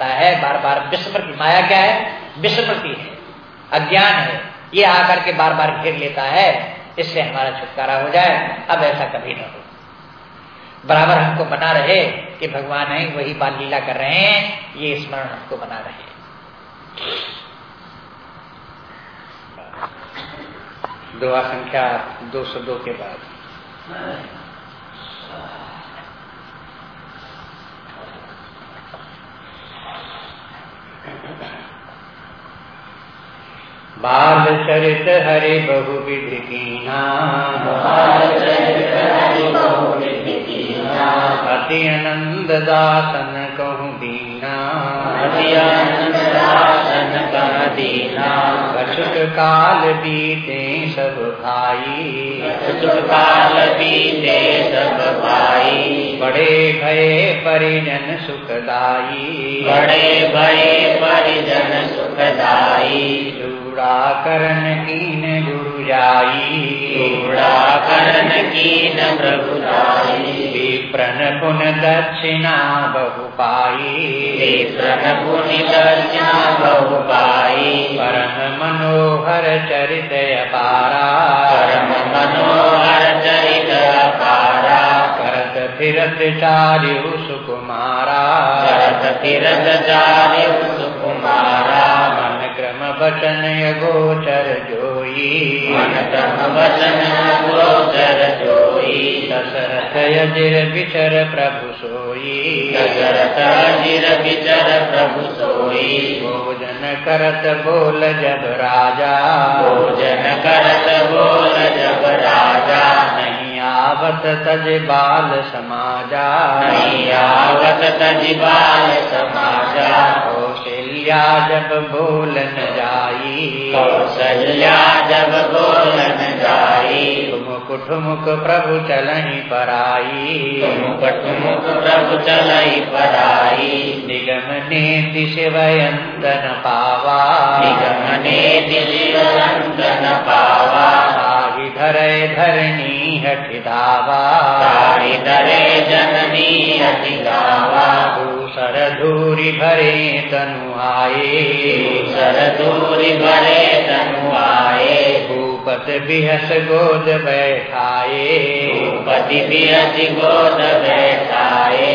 जाता है बार बार विस्मृति माया क्या है? विस्मृति है। अज्ञान है। ये आकर के बार बार घेर लेता है, इससे हमारा छुटकारा हो जाए। अब ऐसा कभी ना हो। बराबर हमको बना रहे कि भगवान है, वही बाल लीला कर रहे हैं, ये स्मरण हमको बना रहे दुआ संख्या दो सौ दो के बाद। बाल चरित हरि बहु विधि कीना। अति आनंद दासन कहूँ दीना। कछुक काल बीते सब भाई। कछुक काल बीते सब भाई। बड़े भये परिजन सुखदाई बड़े भये परिजन सुखदाई करण कीन गुरु जाई। चूड़ा करण कीन प्रभु जाई। विप्रन पुन दक्षिणा बहु पाई। विप्रन पुनि दर्शना बहु पाई। परम मनोहर चरित अपारा परम मनोहर चरित अपारा करत फिरत चार्यु सुकुमारा। करत फिरत चार्य सुकुमारा। क्रम बचन गोचर जोई। वचन गोचर जोई दशरथ यजिर विचर प्रभु सोई। दशरथ अजिर विचर प्रभु सोई। भोजन करत बोल जब राजा। भोजन करत बोल जब राजा। नहीं आवत तज बाल समाजा। नहीं आवत तजिबाल समाजा। कौशल्या जब बोलन कौशल्या जगोलन गायुकुठ मुख प्रभु चलि कुठमुख प्रभु चलै पराई निगमने दिशिवयन्तन पावा निगमने दिलिन्दन पावा धरे धरणी हठि धरे जननी हठिदावा दूसर धूरी भरे तनु आए सर दूरी भरे तनु आए भूपत बिहस गोद बैठाए पति भी अति गोद बैठाए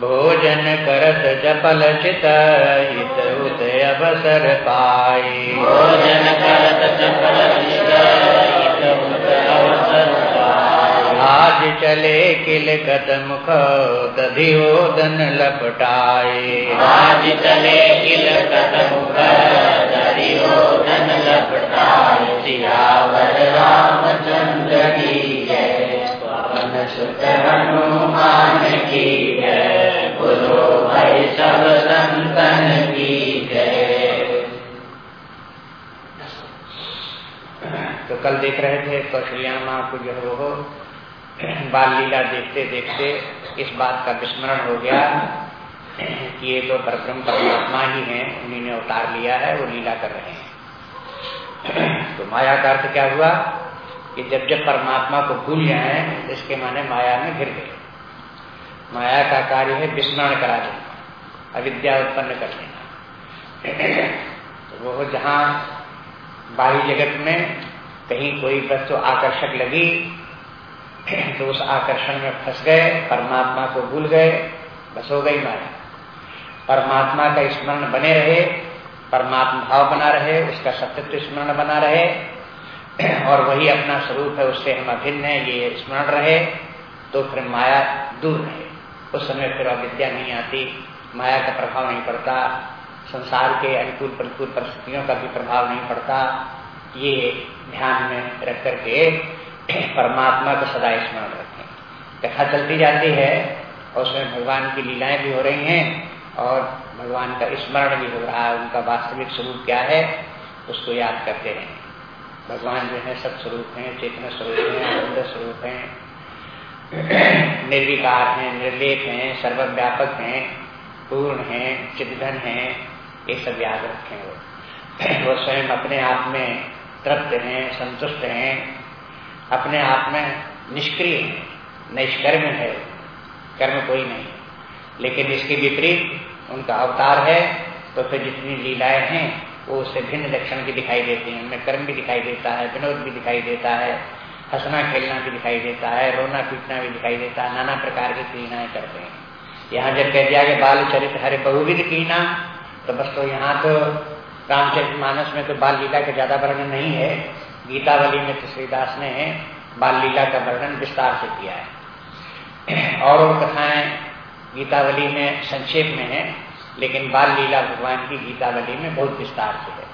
भोजन करत जपल चित हित उत अवसर पाए भोजन करत चपल चित आज चले किल मुख दधिओदन लपटाए। आज चले किल कदमुख दरियो धन लपटाए। सियावर रामचंद्र की जय पवन सुत हनुमान की जय बोलो भाई सब संतन की जय। तो कल देख रहे थे कौशल्या माँ को जो है बाल लीला देखते देखते इस बात का विस्मरण हो गया कि ये तो परब्रह्म परमात्मा ही हैं, उन्हीं ने उतार लिया है, वो लीला कर रहे हैं। तो माया का अर्थ क्या हुआ? कि जब जब परमात्मा को भूल जाए, इसके माने माया में घिर गए। माया का कार्य है विस्मरण करा देना, अविद्या उत्पन्न कर देना। तो वो जहाँ बाह्य जगत में कहीं कोई वस्तु आकर्षक लगी तो उस आकर्षण में फंस गए, परमात्मा को भूल गए, बस हो गई माया परमात्मा का स्मरण बने रहे, परमात्मा भाव बना रहे, उसका सत्यत्व स्मरण बना रहे, और वही अपना स्वरूप है, उससे हम अभिन्न है, ये स्मरण रहे तो फिर माया दूर रहे। उस समय फिर अविद्या नहीं आती, माया का प्रभाव नहीं पड़ता, संसार के अनुकूल प्रतिकूल परिस्थितियों का भी प्रभाव नहीं पड़ता। ये ध्यान में रख करके परमात्मा को सदा स्मरण रखें। कथा चलती जाती है और उसमें भगवान की लीलाएँ भी हो रही हैं और भगवान का स्मरण भी हो रहा है, उनका वास्तविक स्वरूप क्या है, उसको याद करते रहें। भगवान जो है, सब स्वरूप हैं, चेतना स्वरूप हैं, आनंद स्वरूप हैं, निर्विकार हैं, निर्लेप हैं, सर्वव्यापक हैं, पूर्ण हैं चिदघन हैं, ये सब याद रखें वो। वो स्वयं अपने आप में तृप्त हैं, संतुष्ट हैं अपने आप में निष्क्रिय है, निष्कर्म है, कर्म कोई नहीं। लेकिन इसके विपरीत उनका अवतार है तो फिर जितनी लीलाएँ हैं, वो उससे भिन्न लक्षण की दिखाई देती हैं। उनमें कर्म भी दिखाई देता है, विनोद भी दिखाई देता है, हंसना, खेलना भी दिखाई देता है, रोना, पीटना भी दिखाई देता है, नाना प्रकार की क्रीनाएँ करते हैं। यहाँ जब कह दिया कि बाल चरित्र हरे बहुविध कीना तो बस तो यहाँ तो रामचरित मानस में तो बाल लीला का ज़्यादा वर्णन नहीं है। गीतावली में तो श्रीदास ने बाल लीला का वर्णन विस्तार से किया है। और वो कथाएँ गीतावली में संक्षेप में है, लेकिन बाल लीला भगवान की गीतावली में बहुत विस्तार से है।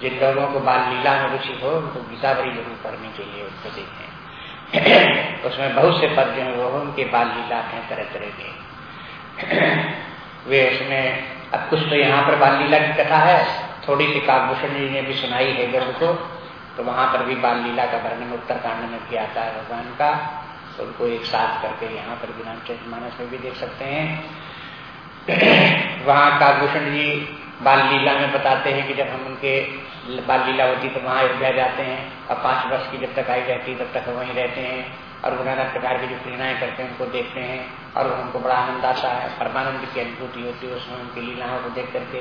जिन लोगों को बाल लीला में रुचि हो, उनको गीतावली ज़रूर पढ़ने लिए उसको देखें। उसमें बहुत से पद जो है, वो उनके बाल लीला हैं तरह तरह के। वे उसमें, अब कुछ तो यहाँ पर बाल लीला की कथा है, थोड़ी सी काकभूषण जी ने भी सुनाई है गर्भ को। तो वहाँ पर भी बाल लीला का वर्णन उत्तरकांड में किया आता है भगवान का। तो उनको एक साथ करके यहाँ पर भी रामचरित मानस में भी देख सकते हैं। वहाँ काकभूषण जी बाल लीला में बताते हैं कि जब हम उनके बाल लीला होती तो वहाँ अयोध्या जाते हैं और पाँच वर्ष की जब तक आई रहती तब तक वहीं रहते हैं और नाना प्रकार की जो क्रीड़ाएँ करते हैं उनको देखते हैं और उनको बड़ा आनंद आता है। परमानंद की अनुभूति होती है उसमें उनकी लीलाओं को देख करके।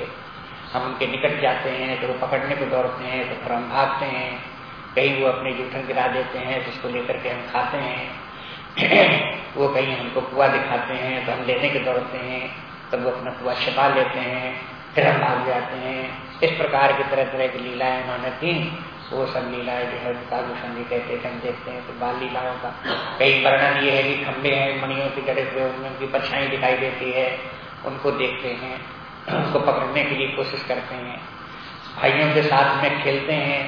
हम उनके निकट जाते हैं तो वो पकड़ने को दौड़ते हैं तो फिर हम भागते हैं। कहीं वो अपने जूठन गिरा देते हैं तो उसको लेकर के हम खाते हैं। वो कहीं हमको कुआ दिखाते हैं तो हम लेने के दौड़ते हैं, तब वो अपना कुआ छिपा लेते हैं, फिर हम भाग जाते हैं। इस प्रकार की तरह तरह की लीलाएँ उन्होंने थी वो सब लीलाएँ जो है कालभूषण जी कहते थे हम देखते हैं तो बाल लीलाओं का। कई वर्णन ये है कि खंबे हैं, मणियों के जड़े हुए, उनकी परछाई दिखाई देती है, उनको देखते हैं। उनको पकड़ने के लिए कोशिश करते हैं। भाइयों के साथ में खेलते हैं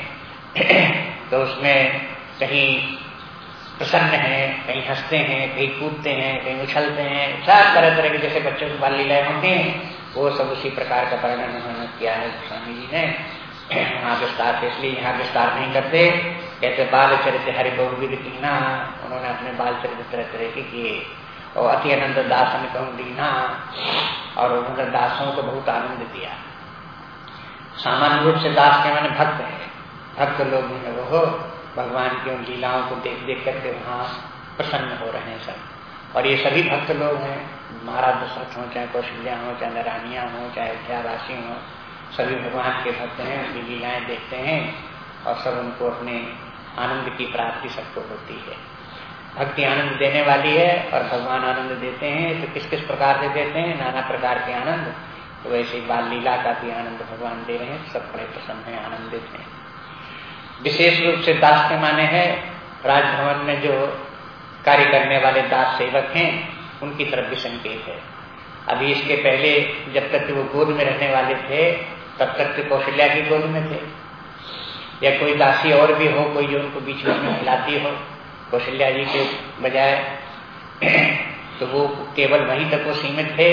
तो उसमें कहीं प्रसन्न है, कहीं हँसते हैं, कहीं कूदते हैं, कहीं उछलते हैं सब तरह तरह के जैसे बच्चों की बाल लीलाएँ होती हैं। वो सब उसी प्रकार का वर्णन उन्होंने किया है, स्वामी जी ने। यहाँ विस्तार से इसलिए यहाँ विस्तार नहीं करते। कहते बाल चरित्र हरि बहुविध कीना उन्होंने अपने बाल चरित्र तरह तरह के किए। और अति आनंद दासन कहूँ दीना और उन्होंने दासों को बहुत आनंद दिया। सामान्य रूप से दास के माने भक्त है। भक्त लोग है, वो भगवान की उन लीलाओं को देख देख करके वहाँ प्रसन्न हो रहे हैं सब। और ये सभी भक्त लोग हैं। महाराज दशरथ हो, चाहे कौशल्या हो, चाहे नारायणिया हो, चाहे अध्यावासी हो, सभी भगवान के भक्त हैं उनकी लीलाएँ देखते हैं और सब उनको अपने आनंद की प्राप्ति सबको होती है। भक्ति आनंद देने वाली है और भगवान आनंद देते हैं तो किस किस प्रकार से देते हैं? नाना प्रकार के आनंद। तो वैसे बाल लीला का भी आनंद भगवान दे रहे हैं, सब बड़े प्रसन्न है आनंदित हैं। विशेष रूप से दास के माने हैं, राजभवन में जो कार्य करने वाले दास सेवक हैं, उनकी तरफ़ भी संकेत है। अभी इसके पहले जब तक वो गोद में रहने वाले थे, तब तक तो कौशल्या की गोद में थे। या कोई दासी और भी हो, कोई जो उनको बीच बीच में खिलाती हो। कौशल्या जी के बजाय तो वो केवल वहीं तक वो सीमित थे,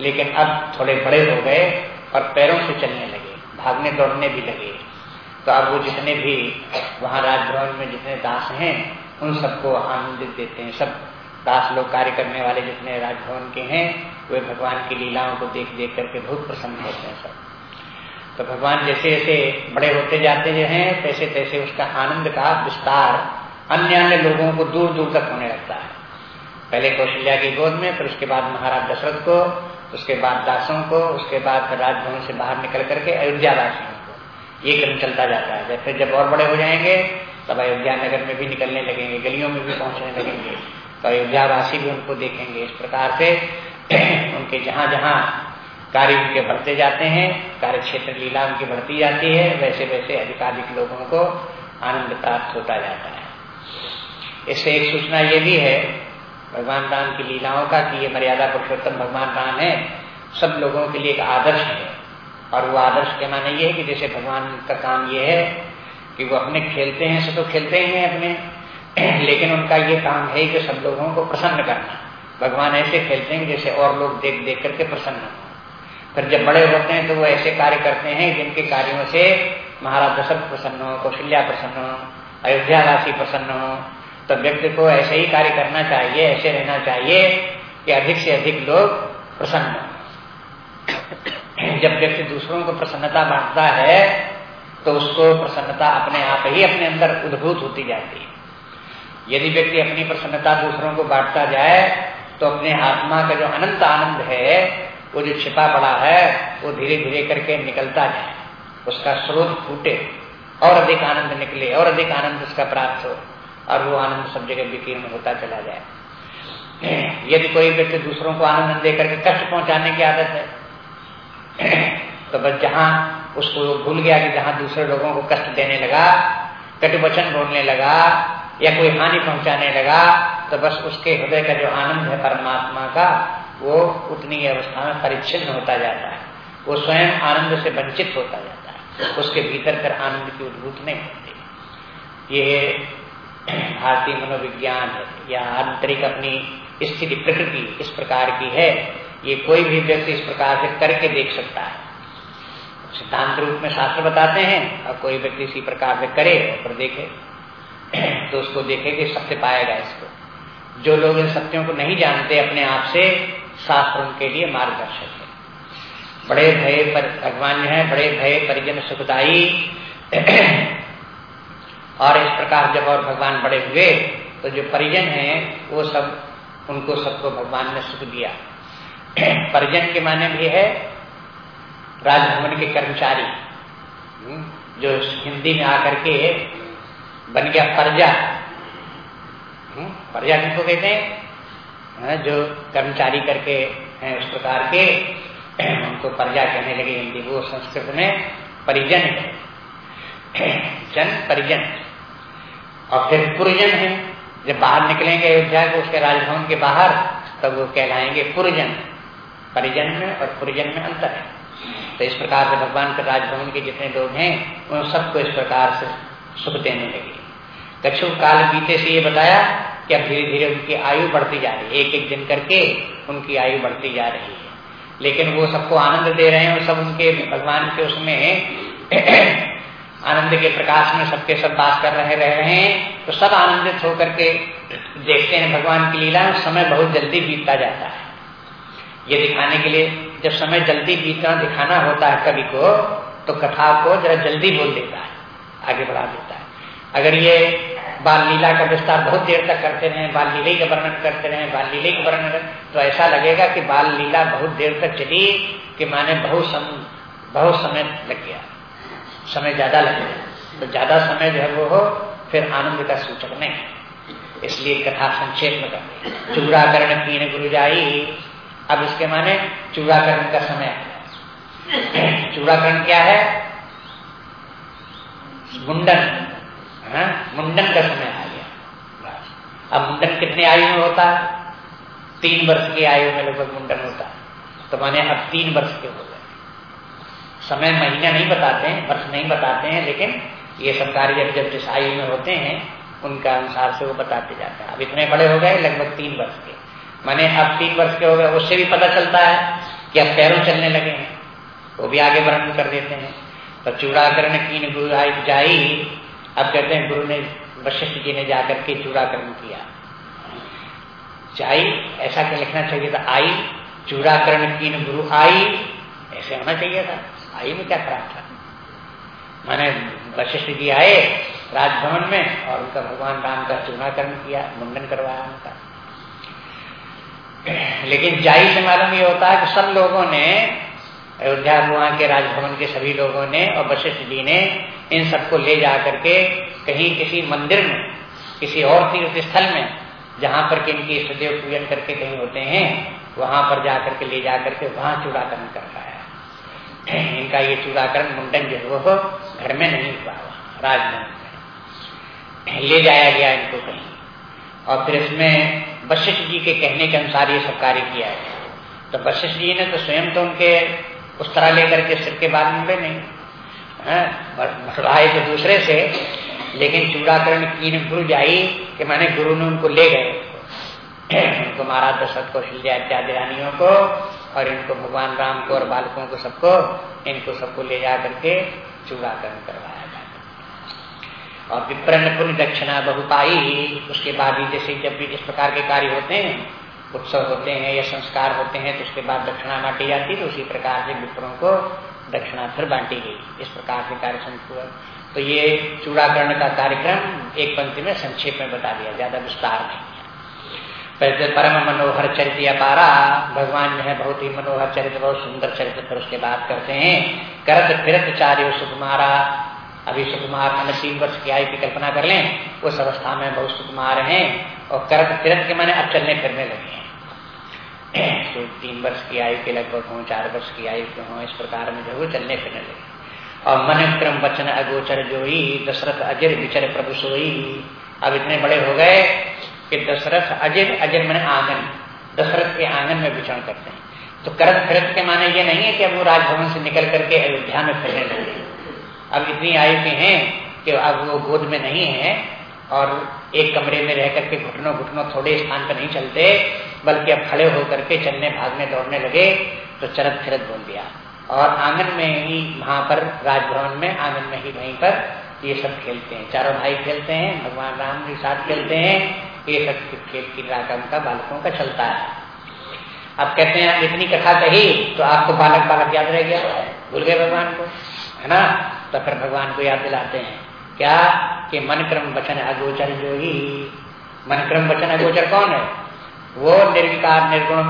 लेकिन अब थोड़े बड़े हो गए और पैरों से चलने लगे, भागने दौड़ने भी लगे। तो अब वो जितने भी वहाँ राजभवन में जितने दास हैं, उन सबको आनंदित देते हैं। सब दास लोग कार्य करने वाले जितने राजभवन के हैं, वे भगवान की लीलाओं को देख देख करके बहुत प्रसन्न होते हैं सब। तो भगवान जैसे जैसे बड़े होते जाते हैं तैसे तैसे उसका आनंद का विस्तार अन्य अन्य लोगों को दूर दूर तक होने लगता है। पहले कौशल्या की गोद में, फिर उसके बाद महाराज दशरथ को, उसके बाद दासों को, उसके बाद राजभवन से बाहर निकल करके अयोध्या वासियों को। ये क्रम चलता जाता है। फिर जब और बड़े हो जाएँगे, तब अयोध्या नगर में भी निकलने लगेंगे, गलियों में भी पहुँचने लगेंगे। तो अयोध्या वासी भी उनको देखेंगे। इस प्रकार से उनके जहाँ जहाँ कार्य उनके बढ़ते जाते हैं कार्य क्षेत्र लीला उनकी बढ़ती जाती है वैसे वैसे अधिकाधिक लोगों को आनंद प्राप्त होता जाता है। इससे एक सूचना ये भी है, भगवान राम की लीलाओं का कि ये मर्यादा पुरुषोत्तम भगवान राम है, सब लोगों के लिए एक आदर्श है। और वो आदर्श के माने ये है कि जैसे भगवान का काम ये है कि वो अपने खेलते हैं, सब तो खेलते ही हैं अपने। लेकिन उनका ये काम है कि सब लोगों को प्रसन्न करना। भगवान ऐसे खेलते हैं जैसे और लोग देख देख करके प्रसन्न हो। फिर जब बड़े होते हैं तो वो ऐसे कार्य करते हैं जिनके कार्यों से महाराज दशरथ प्रसन्न हो, कौशल्या प्रसन्न हो अयोध्यावासी प्रसन्न हो तो व्यक्ति को ऐसे ही कार्य करना चाहिए, ऐसे रहना चाहिए कि अधिक से अधिक लोग प्रसन्न हो। जब व्यक्ति दूसरों को प्रसन्नता बांटता है तो उसको प्रसन्नता अपने आप ही अपने अंदर उद्भूत होती जाती है। यदि व्यक्ति अपनी प्रसन्नता दूसरों को बांटता जाए तो अपने आत्मा का जो अनंत आनंद है, वो जो छिपा पड़ा है, वो धीरे धीरे करके निकलता जाए। उसका स्रोत फूटे और अधिक आनंद निकले और अधिक आनंद उसका प्राप्त हो। और वो आनंद सब जगह विकीर्ण होता चला जाए। यदि कोई व्यक्ति दूसरों को आनंद देकर के कष्ट पहुँचाने की आदत है तो बस जहाँ उसको भूल गया कि जहाँ दूसरे लोगों को कष्ट देने लगा, कटुवचन बोलने लगा, या कोई हानि पहुँचाने लगा तो बस उसके हृदय का जो आनंद है परमात्मा का, वो उतनी अवस्था में परिच्छिन्न होता जाता है। वो स्वयं आनंद से वंचित होता जाता है। उसके भीतर कर आनंद की उद्भूत नहीं होती। ये भारतीय मनोविज्ञान या आंतरिक अपनी स्थिति, प्रकृति इस प्रकार की है, ये कोई भी व्यक्ति इस प्रकार से करके देख सकता है। सिद्धांत रूप में शास्त्र बताते हैं, और कोई व्यक्ति इसी प्रकार से करे और देखे तो उसको देखे कि सत्य पाएगा इसको। जो लोग इन सत्यों को नहीं जानते, अपने आप से शास्त्र उनके लिए मार्गदर्शक है। बड़े भय पर, भगवान जो है, बड़े भय, परिजन सुखदाई और इस प्रकार जब और भगवान बड़े हुए तो जो परिजन हैं वो सब उनको सबको भगवान ने सुख दिया। परिजन के माने भी है राजभवन के कर्मचारी। हम्म, जो हिंदी में आकर के बन गया प्रजा। हम्म, प्रजा किसको कहते हैं? हाँ, जो कर्मचारी करके हैं उस प्रकार के उनको प्रजा कहने लगे हिंदी। वो संस्कृत में परिजन है। जन परिजन। और फिर पुरजन है। जब बाहर निकलेंगे अयोध्या को उसके राजभवन के बाहर, तब वो कहलाएँगे पुरजन। परिजन में और पुरजन में अंतर है। तो इस प्रकार से भगवान के राजभवन के जितने लोग हैं, उन सबको इस प्रकार से सुख देने लगे। कछु काल बीते से ये बताया कि अब धीरे धीरे उनकी आयु बढ़ती जा रही है। एक एक दिन करके उनकी आयु बढ़ती जा रही है। लेकिन वो सबको आनंद दे रहे हैं और सब उनके भगवान के उसमें आनंद के प्रकाश में सबके सब बात कर रहे रह हैं तो सब आनंदित होकर के देखते हैं भगवान की लीला समय बहुत जल्दी बीतता जाता है। ये दिखाने के लिए जब समय जल्दी बीतना दिखाना होता है कवि को तो कथा को जरा जल्दी बोल देता है आगे बढ़ा देता है। अगर ये बाल लीला का विस्तार बहुत देर तक करते रहे बाल लीले का वर्णन करते रहे बाल लीले का वर्णन तो ऐसा लगेगा कि बाल लीला बहुत देर तक चली कि माने बहुत सम, बहुत समय लग गया। समय ज़्यादा लग। तो ज़्यादा समय जो है वो हो, फिर आनंद का सूचक नहीं। इसलिए कथा संक्षेप में करते चूड़ाकरण कीन गुरु जाई अब इसके माने चूड़ाकरण का समय। चूड़ाकरण क्या है? मुंडन। है? हाँ? मुंडन का समय आ गया। अब मुंडन कितने आयु में होता? है तीन वर्ष की आयु में लगभग मुंडन होता। है तो माने अब तीन वर्ष के हो गए समय महीना नहीं बताते हैं, वर्ष नहीं बताते हैं, लेकिन ये सब कार्य जब आयु में होते हैं, उनका अनुसार से वो बताते जाते हैं। अब इतने बड़े हो गए लगभग तीन वर्ष के। मैंने अब तीन वर्ष के हो गए, उससे भी पता चलता है कि अब पैरों चलने लगे हैं। वो भी आगे वर्णन कर देते हैं। तो चूड़ाकरण की गुरु जाई, अब कहते हैं गुरु ने वशिष्ठ जी ने जाकर के चूड़ाकरण किया। जाई, ऐसा क्या लिखना चाहिए था? आई, चूड़ाकरण की गुरु आई, ऐसे होना चाहिए था। आई में क्या खराब था? माने वशिष्ठ जी आए राजभवन में और उनका भगवान राम का चूड़ाकरण किया, मुंडन करवाया उनका। लेकिन जाई से मालूम ये होता है कि सब लोगों ने, अयोध्या वहाँ के राजभवन के सभी लोगों ने और वशिष्ठ जी ने इन सबको ले जा करके कहीं किसी मंदिर में, किसी और तीर्थ स्थल में, जहाँ पर कि इनकी सदैव पूजन करके कहीं होते हैं, वहाँ पर जाकर के ले जा करके वहाँ चूड़ाकरण कर रहा है इनका ये चूड़ाकरण मुंडन जो है वो घर में नहीं हुआ राजभवन में। ले जाया गया इनको कहीं। और फिर इसमें वशिष्ठ जी के कहने के अनुसार ये सब कार्य किया है। तो वशिष्ठ जी ने तो स्वयं तो उनके उस तरह लेकर के सिर के बाद मुंडे नहीं। मठवाए तो दूसरे से, लेकिन चूड़ाकरण की गुरु जाई कि मैंने गुरु ने उनको ले गए। उनको महाराज दशरथ कौशल्या इत्यादि रानियों को और इनको भगवान राम को और बालकों को सबको, इनको सबको ले जा करके चूड़ाकरण करवाया जाता और विप्रन पुण्य दक्षिणा बहुपाई उसके बाद ही जैसे जब भी जिस प्रकार के कार्य होते हैं, उत्सव होते हैं या संस्कार होते हैं तो उसके बाद दक्षिणा बांटी जाती तो उसी प्रकार से विप्रों को दक्षिणा फिर बांटी गई, इस प्रकार से कार्यक्रम हुआ। तो ये चूड़ाकरण का कार्यक्रम एक पंक्ति में संक्षेप में बता दिया, ज़्यादा विस्तार नहीं। परम मनोहर चरित्र पारा भगवान जो है बहुत ही मनोहर चरित्र, बहुत सुंदर चरित्र, पर उसके बात करते हैं। करत फिरत चार्य सुकुमारा। अभी सुकुमार मैंने तीन वर्ष की आयु की कल्पना कर लें, उस अवस्था में बहुत सुकुमार हैं और करत फिरत के मैंने अब चलने फिरने लगे हैं। तो तीन वर्ष की आयु के लगभग हों, चार वर्ष की आयु के हों, इस प्रकार में जो चलने फिरने लगे। और मन क्रम वचन अगोचर जोई, दशरथ अजर विचर प्रभु सोई। अब इतने बड़े हो गए कि दशरथ अजर अजर मैंने आँगन, दशरथ के आँगन में विचरण करते हैं। तो करत फिरत के माने ये नहीं है कि अब वो राजभवन से निकल करके अयोध्या में फिरने लगे अब इतनी आयु के हैं कि अब वो गोद में नहीं है और एक कमरे में रह करके घुटनों घुटनों थोड़े स्थान पर नहीं चलते, बल्कि अब खड़े होकर के चलने, भागने, दौड़ने लगे तो चरत फिरत बोल दिया। और आँगन में ही, वहाँ पर, राजभवन में, आँगन में ही वहीं पर ये सब खेलते हैं। चारों भाई खेलते हैं, भगवान राम के साथ खेलते हैं ये सब खेल की रागम का बालकों का चलता है अब कहते हैं इतनी कथा कही तो आपको बालक बालक याद रह गया भूल गए भगवान को, है ना? तो फिर भगवान को याद दिलाते हैं। क्या? कि मन क्रम वचन अगोचर जो ही मन क्रम वचन अगोचर कौन है? वो निर्विकार, निर्गुण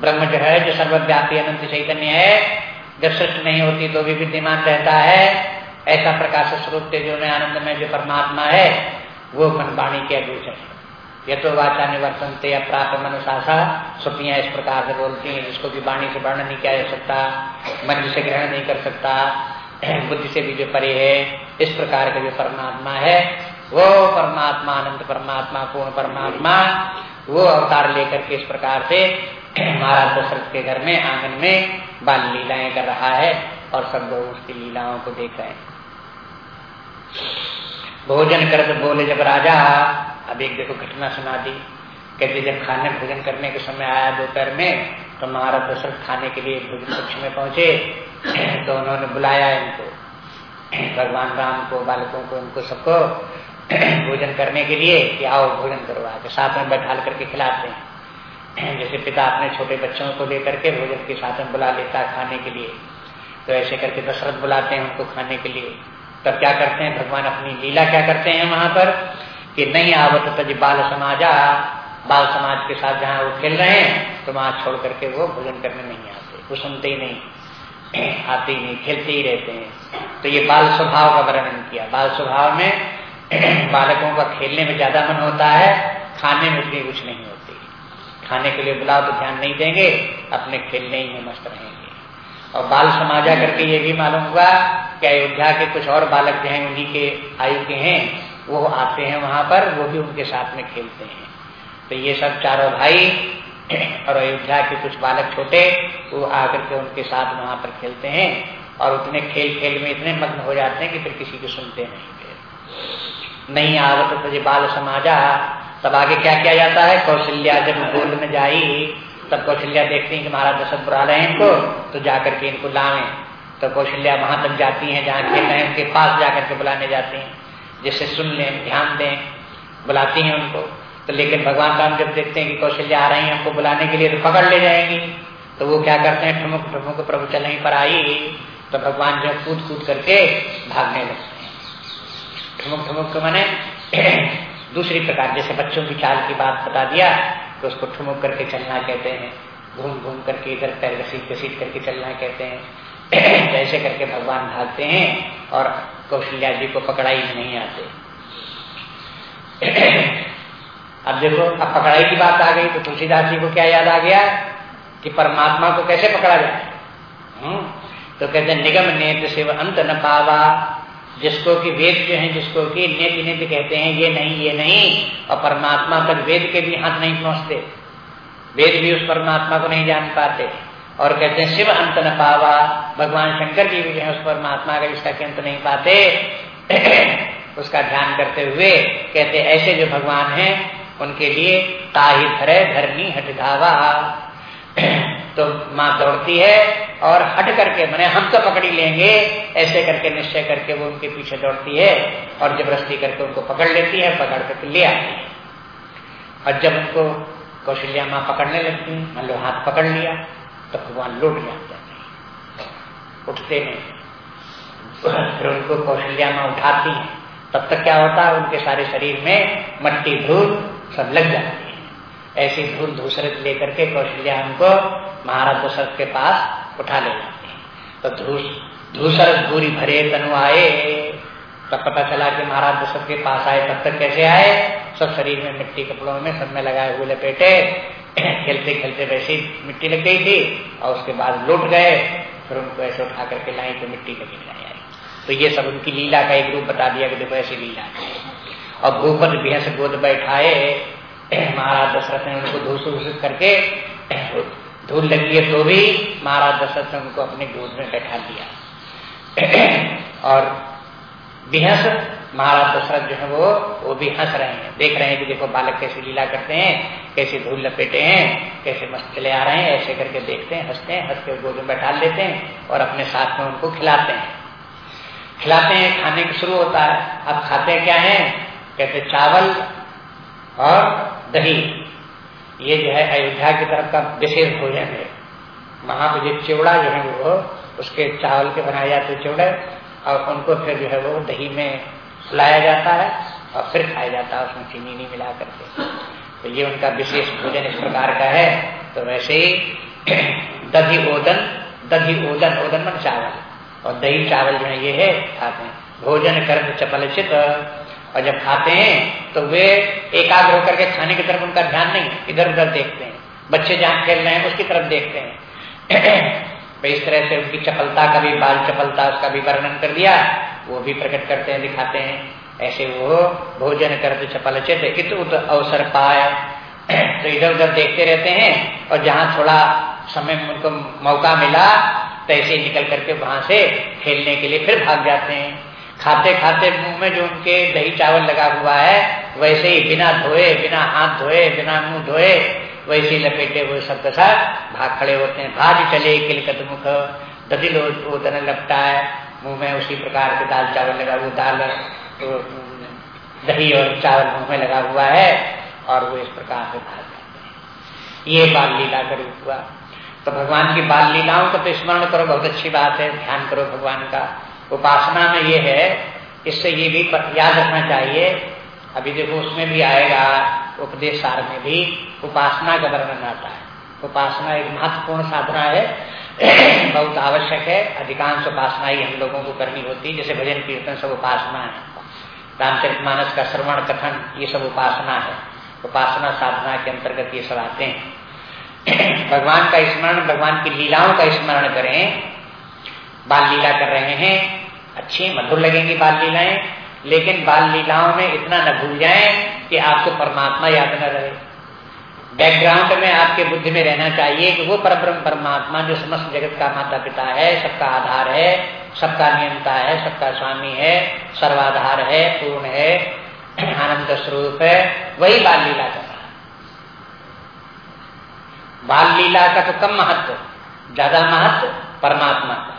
ब्रह्म जो है, जो सर्वव्यापी अनंत चैतन्य है, जब सृष्टि नहीं होती तो भी विद्यमान रहता है। ऐसा प्रकाश स्वरूप तेजो आनंद में जो परमात्मा है, वो मन वाणी के अगोचर ये तो वाचा निवर्तन या प्राप्त मनुषासा सुपियाँ इस प्रकार से बोलती हैं, जिसको भी वाणी से वर्णन नहीं किया जा सकता मन से ग्रहण नहीं कर सकता, बुद्धि से भी जो परे है, इस प्रकार के जो परमात्मा है, वो परमात्मा, अनंत परमात्मा, पूर्ण परमात्मा, वो अवतार लेकर के इस प्रकार से महाराज दशरथ के घर में, आँगन में बाल लीलाएँ कर रहा है और सब लोग उसकी लीलाओं को देख रहे हैं। भोजन कर बोले जब राजा अब एक देखो घटना सुना दी। कहते जब खाने भोजन करने के समय आया दोपहर में तो महाराज दशरथ खाने के लिए भोजन कक्ष में पहुँचे तो उन्होंने बुलाया इनको। भगवान राम को, बालकों को उनको सबको भोजन करने के लिए कि आओ भोजन करवा के साथ में बैठा करके खिलाते हैं। जैसे पिता अपने छोटे बच्चों को लेकर के भोजन के साथ में बुला लेता है खाने के लिए। तो ऐसे करके दशरथ बुलाते हैं उनको खाने के लिए। तब क्या करते हैं? भगवान अपनी लीला क्या करते हैं वहाँ पर? कि नहीं आवत तज बाल समाजा, बाल समाज के साथ जहाँ वो खेल रहे हैं तो वहाँ छोड़ करके वो भोजन करने नहीं आते, वो सुनते ही नहीं, आते ही नहीं, खेलते ही रहते हैं। तो ये बाल स्वभाव का वर्णन किया। बाल स्वभाव में बालकों का खेलने में ज़्यादा मन होता है, खाने में उतनी कुछ नहीं होती। खाने के लिए बुलाओ तो ध्यान नहीं देंगे, अपने खेलने ही में मस्त रहेंगे। और बाल समाजा करके ये भी मालूम हुआ कि अयोध्या के कुछ और बालक जो हैं, उन्हीं के आयु के हैं वो आते हैं वहाँ पर, वो भी उनके साथ में खेलते हैं। तो ये सब चारों भाई और अयोध्या के कुछ बालक छोटे, वो आकर के उनके साथ वहाँ पर खेलते हैं और उतने खेल खेल में इतने मग्न हो जाते हैं कि फिर किसी को सुनते नहीं नहीं आवत तो बाल समाजा, तब आगे क्या किया जाता है? कौशल्या जब गोल में जाई, तब कौशल्या देखती है कि महाराज दशरथ बुला रहे इनको तो जाकर के इनको लावे। तो कौशल्या वहाँ तक जाती हैं, जहाँ खेल रहे हैं, उनके पास जाकर के बुलाने जाती हैं। जिससे सुन लें ध्यान दें, बुलाती हैं उनको। तो लेकिन भगवान राम जब देखते हैं कि कौशल्या आ रही है हमको बुलाने के लिए तो पकड़ ले जाएँगी। तो वो क्या करते हैं ठुमुक ठुमुक प्रभु चल पर आई तो भगवान जो कूद कूद करके भागने लगते हैं। ठुमुक ठुमुक के मैंने दूसरी प्रकार, जैसे बच्चों की चाल की बात बता दिया तो उसको ठुमुक करके चलना कहते हैं। घूम घूम करके इधर, पैर घसीट घसीट करके चलना कहते हैं। जैसे करके भगवान भागते हैं और कौशल्या जी को पकड़ाई नहीं आते। अब देखो अब पकड़ाई की बात आ गई तो तुलसीदास जी को क्या याद आ गया कि परमात्मा को कैसे पकड़ा जाए? हम्म, तो कहते निगम नेत्र शिव अंत न पावा। जिसको कि वेद जो है जिसको कि नित्य नित्य कहते हैं ये नहीं ये नहीं। और परमात्मा तक वेद के भी हाथ नहीं पहुँचते। वेद भी उस परमात्मा को नहीं जान पाते। और कहते हैं, शिव अंत न पावा। भगवान शंकर जी भी जो है, उस परमात्मा का जिसका अंत नहीं पाते। उसका ध्यान करते हुए कहते ऐसे जो भगवान हैं, उनके लिए ताही धरे धरनी हट धावा। तो माँ दौड़ती है और हट करके, मैंने हम तो पकड़ी लेंगे। ऐसे करके, निश्चय करके वो उनके पीछे दौड़ती है और ज़बरदस्ती करके उनको पकड़ लेती है, पकड़ करके ले आती है। और जब उनको कौशल्या माँ पकड़ने लगती, मान लो हाथ पकड़ लिया तो भगवान लौट जाते नहीं उठते नहीं। फिर उनको कौशल्या में उठाती है। तब तक क्या होता है? उनके सारे शरीर में मट्टी, धूल सब लग जाती है। ऐसी धूल धूसरित लेकर के कौशल्या उनको महाराज दशरथ के पास उठा ले जाते हैं। तो धूस, धूसर धूरी भरे तनु आए। तब पता चला कि महाराज दशरथ के पास आए। तब तक कैसे आए? सब शरीर में मिट्टी कपड़ों में सब में लगाए हुए लपेटे। खेलते खेलते वैसे मिट्टी लग गई थी और उसके बाद लौट गए, फिर उनको ऐसे उठा करके लाई तो मिट्टी लगी नहीं आई तो ये सब उनकी लीला का एक रूप बता दिया कि देखो ऐसी लीला और भूपत भैंस गोद बैठाए महाराज दशरथ ने उनको धूस घूसित करके, धूल लगी है तो भी महाराज दशरथ ने उनको अपने गोद में बैठा दिया। और बेहस महाराज दशरथ जो है वो वो भी हंस रहे हैं। देख रहे हैं कि देखो बालक कैसे लीला करते हैं, कैसे धूल लपेटे हैं, कैसे मस्त चले आ रहे हैं, ऐसे करके देखते हैं, हँसते हैं हंस के गोद में बैठा लेते हैं और अपने साथ में उनको खिलाते हैं। खिलाते हैं, खाने की शुरू होता है। अब खाते है क्या है? कहते चावल और दही। ये जो है अयोध्या की तरफ़ का विशेष भोजन है। वहाँ पर जो चिवड़ा जो है वो, उसके चावल के बनाए जाते चिवड़े, और उनको फिर जो है वो दही में सुलाया जाता है और फिर खाया जाता है उसमें चीनी नहीं मिला करके। तो ये उनका विशेष भोजन इस प्रकार का है। तो वैसे ही दधी ओदन दधी ओदन ओदन मन चावल। और दही चावल जो है ये है, खाते हैं। भोजन कर्म चपल चित और जब खाते हैं तो वे एकाग्र होकर के खाने की तरफ़ उनका ध्यान नहीं, इधर उधर देखते हैं। बच्चे जहाँ खेल रहे हैं, उसकी तरफ़ देखते हैं। तो इस तरह से उनकी चपलता का भी, बाल चपलता, उसका भी वर्णन कर दिया वो भी प्रकट करते हैं, दिखाते हैं। ऐसे वो भोजन करते चपल चित। इत उत अवसर पाया। तो इधर उधर देखते रहते हैं और जहाँ थोड़ा समय उनको मौका मिला तो ऐसे निकल करके वहाँ से खेलने के लिए फिर भाग जाते हैं। खाते खाते मुँह में जो उनके दही चावल लगा हुआ है, वैसे ही बिना धोए, बिना हाथ धोए, बिना मुँह धोए, वैसे ही लपेटे हुए सबके साथ भाग खड़े होते हैं। भाज चले किलकत मुख। ददिल ओदन लपटा है। मुँह में उसी प्रकार के दाल चावल लगा हुआ, दाल तो दही और चावल मुँह में लगा हुआ है और वो इस प्रकार से भाग जाते हैं। ये बाल लीला का रूप हुआ। तो भगवान की बाल लीलाओं का तो स्मरण करो, बहुत अच्छी बात है, ध्यान करो भगवान का। उपासना में ये है, इससे ये भी याद रखना चाहिए। अभी देखो उसमें भी आएगा, उपदेश सार में भी उपासना का वर्णन आता है। उपासना एक महत्वपूर्ण साधना है बहुत आवश्यक है। अधिकांश उपासना ही हम लोगों को करनी होती है, जैसे भजन कीर्तन सब उपासना है। रामचरित मानस का श्रवण कथन, ये सब उपासना है। उपासना साधना के अंतर्गत ये सब आते हैं। भगवान का स्मरण, भगवान की लीलाओं का स्मरण करें। बाल लीला कर रहे हैं। अच्छी, मधुर लगेंगी बाल लीलाएँ लेकिन बाल लीलाओं में इतना न भूल जाएँ कि आपको परमात्मा याद न रहे। बैकग्राउंड में आपके बुद्धि में रहना चाहिए कि वो परब्रह्म परमात्मा, जो समस्त जगत का माता पिता है, सबका आधार है, सबका नियंता है, सबका स्वामी है, सर्वाधार है, पूर्ण है, आनंद स्वरूप है, वही बाल लीला कर रहा बाल लीला का तो कम महत्व, ज़्यादा महत्व परमात्मा का।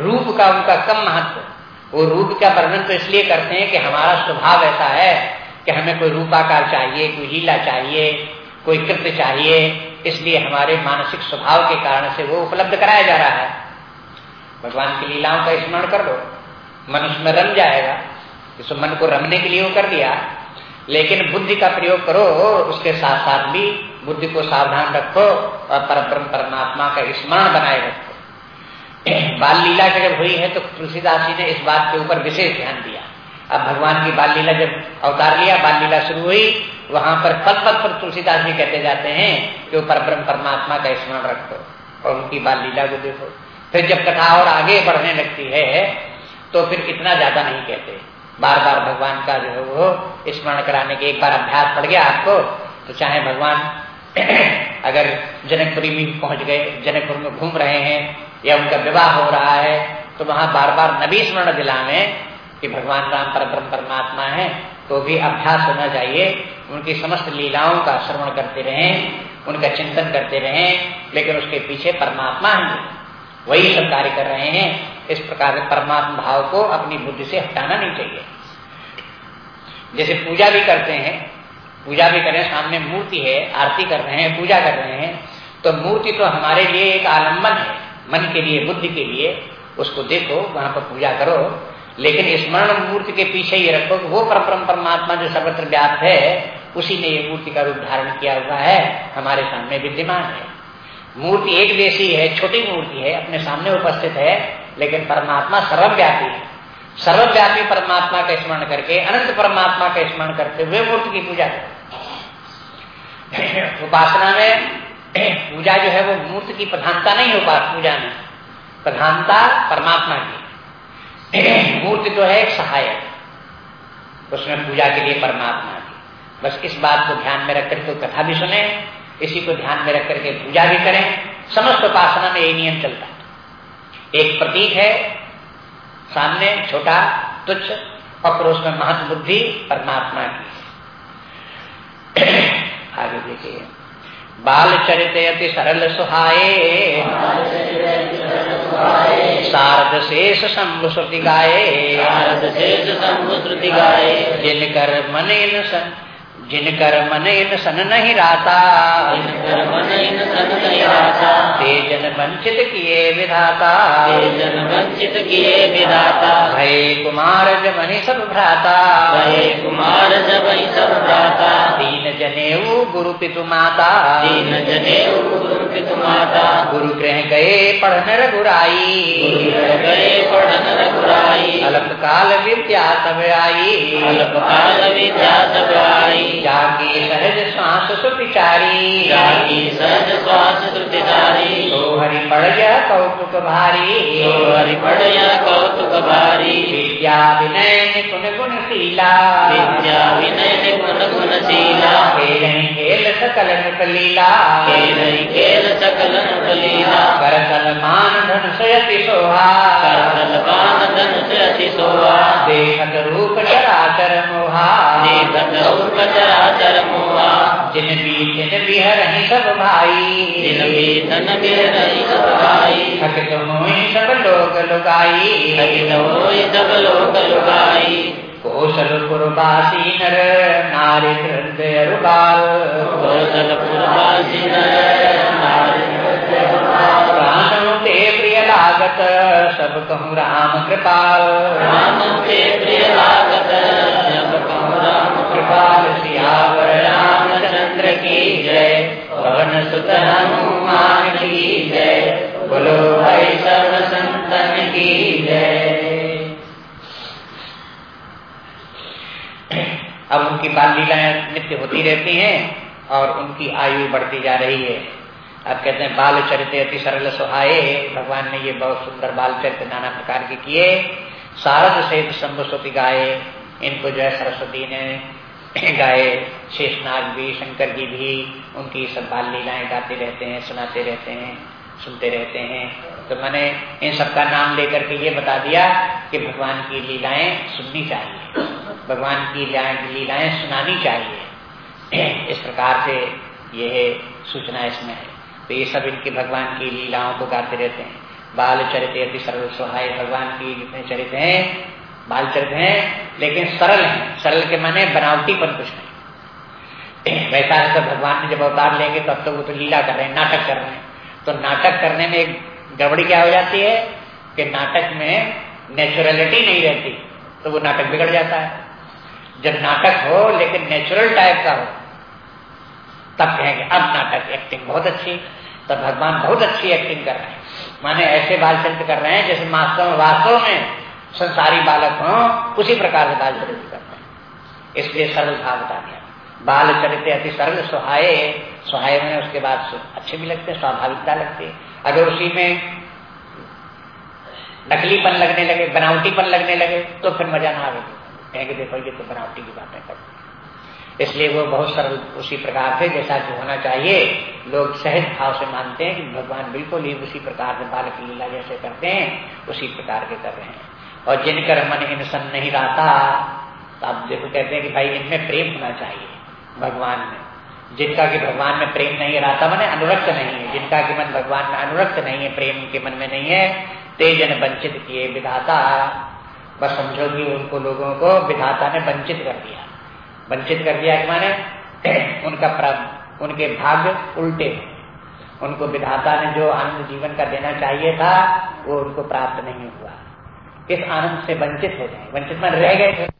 रूप का उनका कम महत्व। वो रूप का वर्णन तो इसलिए करते हैं कि हमारा स्वभाव ऐसा है कि हमें कोई रूपाकार चाहिए, कोई हीला चाहिए, कोई कृत्य चाहिए, इसलिए हमारे मानसिक स्वभाव के कारण से वो उपलब्ध कराया जा रहा है। भगवान की लीलाओं का स्मरण कर लो। मनुष्य में रम जाएगा। इस मन को रमने के लिए वो कर दिया। लेकिन बुद्धि का प्रयोग करो, उसके साथ साथ भी बुद्धि को सावधान रखो और परम परमात्मा का स्मरण बनाए रखो। बाल लीला जब हुई है तो तुलसीदास जी ने इस बात के ऊपर विशेष ध्यान दिया। अब भगवान की बाल लीला जब अवतार लिया बाल लीला शुरू हुई, वहाँ पर पद पद पर तुलसीदास जी कहते जाते हैं कि वो परब्रह्म परमात्मा का स्मरण रखो और उनकी बाल लीला को देखो। फिर जब कथा और आगे बढ़ने लगती है तो फिर इतना ज़्यादा नहीं कहते। बार बार भगवान का जो है वो स्मरण कराने के एक बार अभ्यास पड़ गया आपको तो चाहे भगवान अगर जनकपुरी में पहुँच गए, जनकपुर में घूम रहे हैं या उनका विवाह हो रहा है तो वहाँ बार बार नबी स्मरण दिलावे कि भगवान राम पर ब्रह्म परमात्मा है तो भी अभ्यास होना चाहिए। उनकी समस्त लीलाओं का श्रवण करते रहें, उनका चिंतन करते रहें, लेकिन उसके पीछे परमात्मा है। वही सब कार्य कर रहे हैं, इस प्रकार के परमात्मा भाव को अपनी बुद्धि से हटाना नहीं चाहिए। जैसे पूजा भी करते हैं, पूजा भी करें, सामने मूर्ति है, आरती कर रहे हैं, पूजा कर रहे हैं तो मूर्ति तो हमारे लिए एक आलंबन है, मन के लिए, बुद्धि के लिए, उसको देखो, वहाँ पर पूजा करो लेकिन स्मरण मूर्ति के पीछे ये रखो कि वो परम परमात्मा जो सर्वत्र व्याप्त है, उसी ने ये मूर्ति का रूप धारण किया हुआ है, हमारे सामने विद्यमान है। मूर्ति एक जैसी है, छोटी मूर्ति है, अपने सामने उपस्थित है, लेकिन परमात्मा सर्वव्यापी है। सर्वव्यापी परमात्मा का स्मरण करके, अनंत परमात्मा का स्मरण करते हुए मूर्ति की पूजा करें। उपासना में पूजा जो है वो मूर्ति की प्रधानता नहीं हो पास पूजा में। प्रधानता परमात्मा की। मूर्ति तो है एक सहायक। उसमें पूजा के लिए परमात्मा की। बस इस बात को ध्यान में रखकर तो कथा भी सुने, इसी को ध्यान में रख करके पूजा भी करें। समस्त उपासना में यही नियम चलता है। एक प्रतीक है, सामने छोटा, तुच्छ और उसमें महत्व बुद्धि परमात्मा की आगे देखिए। बाल चरित अति सरल सुहाये। शेष शंभु श्रुति गाये शारद शेष गाये जिनकर मन इन सन जिनकर मन इन सन नहीं राता जिनकर मन इन सन नहीं राता तेजन वंचित किए विधाता तेजन वंचित किए विधाता भय कुमार जमनि सब भ्राता भय कुमार जबई सब भ्राता दीन जनेऊ गुरु पितु माता दीन जनेऊ गुरु माता गुरु ग्रह गए पढ़न रघुराई गुरु गए पढ़न रघुराई अल्प काल विद्या तब आई अल्प काल विद्या सब आई जागी सहज श्वास सुपिचारी जागी सहज श्वास श्रुतिधारी तो हरि पड़ गया कौतुक भारी तो हरि पड़ यह कौतुक भारी विद्या विनय निपुण गुण शीला विद्या विनय निपुण गुण शीला खेल खेल सकल नृत लीला खेल खेल धन धन देखत रूप चराचर मोहा देखत रूप चराचर मोहा जिन बिहर सब भाई दिन बीतन बिहरई सब भाई थकित मोहि सब लोग लुगाई थकित सब लोक लुगाई कौशल पुरवासी नर नारी हृदय रुबाल कौशलपुर नर नारी प्राणों ते प्रिय लागत सब कहूँ राम कृपाल। राम के प्रिय लागत जब कहूँ राम कृपाल सियावर रामचंद्र की जय। पवन सुत हनुमान की उनकी बाल लीलाएँ नित्य होती रहती हैं और उनकी आयु बढ़ती जा रही है। अब कहते हैं, बाल चरित्र अति सरल सुहाये भगवान ने ये बहुत सुंदर बाल चरित्र नाना प्रकार के किए। शारद सहित शंभुस्तुति गाये इनको जो है सरस्वती ने गाए। शेषनाग भी, शंकर जी भी, उनकी सब बाल लीलाएँ गाते रहते हैं, सुनाते रहते हैं, सुनते रहते हैं। तो मैंने इन सबका नाम लेकर के ये बता दिया कि भगवान की लीलाएँ सुननी चाहिए। भगवान की लीलाएँ सुनानी चाहिए। इस प्रकार से यह सूचना इसमें है। तो ये सब इनके भगवान की लीलाओं को गाते रहते हैं। बाल चरित्र अति सरल सुहाय भगवान की जितने चरित्र हैं, बाल चरित्र हैं, लेकिन सरल हैं। सरल के माने बनावटीपन कुछ नहीं। वैसा तो भगवान ने जब अवतार लेंगे, तब तो वो तो लीला कर रहे हैं, नाटक कर रहे हैं। तो नाटक करने में एक गड़बड़ी क्या हो जाती है कि नाटक में नेचुरलिटी नहीं रहती तो वो नाटक बिगड़ जाता है। जब नाटक हो, लेकिन नेचुरल टाइप का हो, तब कहेंगे, अब नाटक एक्टिंग बहुत अच्छी, तब तो भगवान बहुत अच्छी एक्टिंग कर रहे हैं। माने ऐसे बाल चरित्र कर रहे हैं, जैसे वास्तव वास्तव में संसारी बालक हो, उसी प्रकार से बाल चरित्र कर रहे हैं। इसलिए सरल भाव बता दिया। बाल चरित्र अति सरल, सुहाये। सुहाये में उसके बाद अच्छे भी लगते हैं, स्वाभाविकता लगती है। अगर उसी में नकलीपन लगने लगे, बनावटीपन लगने लगे तो फिर मज़ा ना आगे कहेंगे देखो ये तो बनावटी की बातें करते इसलिए वो बहुत सरल उसी प्रकार से, जैसा कि होना चाहिए, लोग सहज भाव से मानते हैं कि भगवान बिल्कुल ही उसी प्रकार से बालक लीला जैसे करते हैं, उसी प्रकार के कर रहे हैं। और जिनकर मन इंसान नहीं रहता तो आप देखो कहते हैं कि भाई इनमें प्रेम होना चाहिए, भगवान में। जिनका कि भगवान में प्रेम नहीं रहता मैंने अनुरक्त नहीं है। जिनका कि मन भगवान में अनुरक्त नहीं है, प्रेम के मन में नहीं है तेजन वंचित किए विधाता। बस समझो कि उनको लोगों को विधाता ने वंचित कर दिया। वंचित कर दिया माने उनका उनके भाग्य उल्टे उनको विधाता ने जो आनंद जीवन का देना चाहिए था, वो उनको प्राप्त नहीं हुआ। इस आनंद से वंचित हो जाए वंचित मन रह गए। थे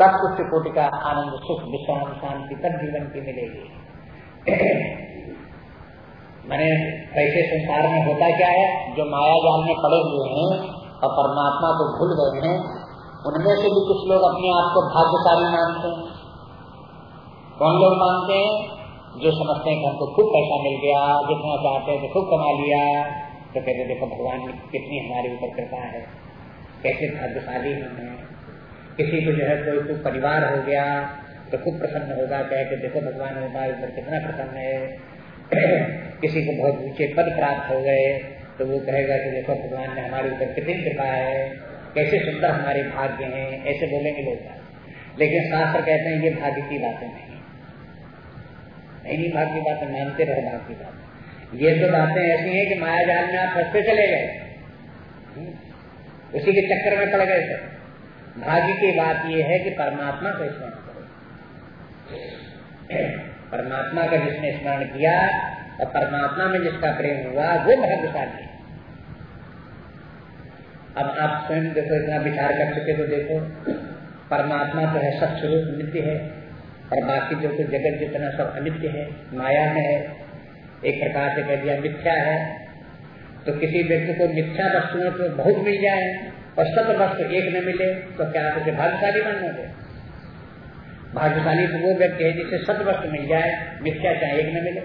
तब उच्च कोटि का आनंद, सुख, विश्राम, शांति तक जीवन की मिलेगी। मैंने ऐसे संसार में होता क्या है? जो माया जाल में पड़े हुए हैं और परमात्मा को भूल गए हैं, उनमें से भी कुछ लोग अपने आप को भाग्यशाली मानते हैं। कौन लोग मानते हैं? जो समझते हैं कि हमको खूब पैसा मिल गया जितना चाहते हैं तो खूब कमा लिया तो कहते देखो, भगवान कितनी हमारे ऊपर कृपा है। कैसे भाग्यशाली हम हैं। किसी को जो है कोई कोई परिवार हो गया तो खूब प्रसन्न होगा, कह के देखो भगवान हमारे ऊपर कितना प्रसन्न है। किसी को बहुत ऊँचे पद प्राप्त हो गए तो वो कहेगा कि देखो भगवान ने हमारे ऊपर कितनी कृपा है, कैसे सुंदर हमारे भाग्य हैं, ऐसे बोलेंगे लोग। लेकिन शास्त्र कहते हैं, ये भाग्य की बातें नहीं नहीं भाग्य बातें मानते रहे, भाग्य की बात। ये तो बातें ऐसी हैं कि माया जाल में आप फंसते चले गए। हम्म। उसी के चक्कर में पड़ गए थे। भाग्य की बात यह है कि परमात्मा का स्मरण करो। परमात्मा का जिसने स्मरण किया और परमात्मा में जिसका प्रेम हुआ, वो भाग्यशाली अब आप स्वयं देखो, इतना विचार कर चुके तो देखो, परमात्मा तो है सब स्वरूप नित्य है, और बाकी जो कुछ जगत जितना सब अनित्य है, माया है, एक प्रकार से कह दिया मिथ्या है तो किसी व्यक्ति को मिथ्या वस्तुओं को बहुत मिल जाए और सत वस्तु एक न मिले तो क्या आप उसे भाग्यशाली मानोगे भाग्यशाली तो वो व्यक्ति है जिसे सत वस्तु मिल जाए मिथ्या चाहे एक न मिले।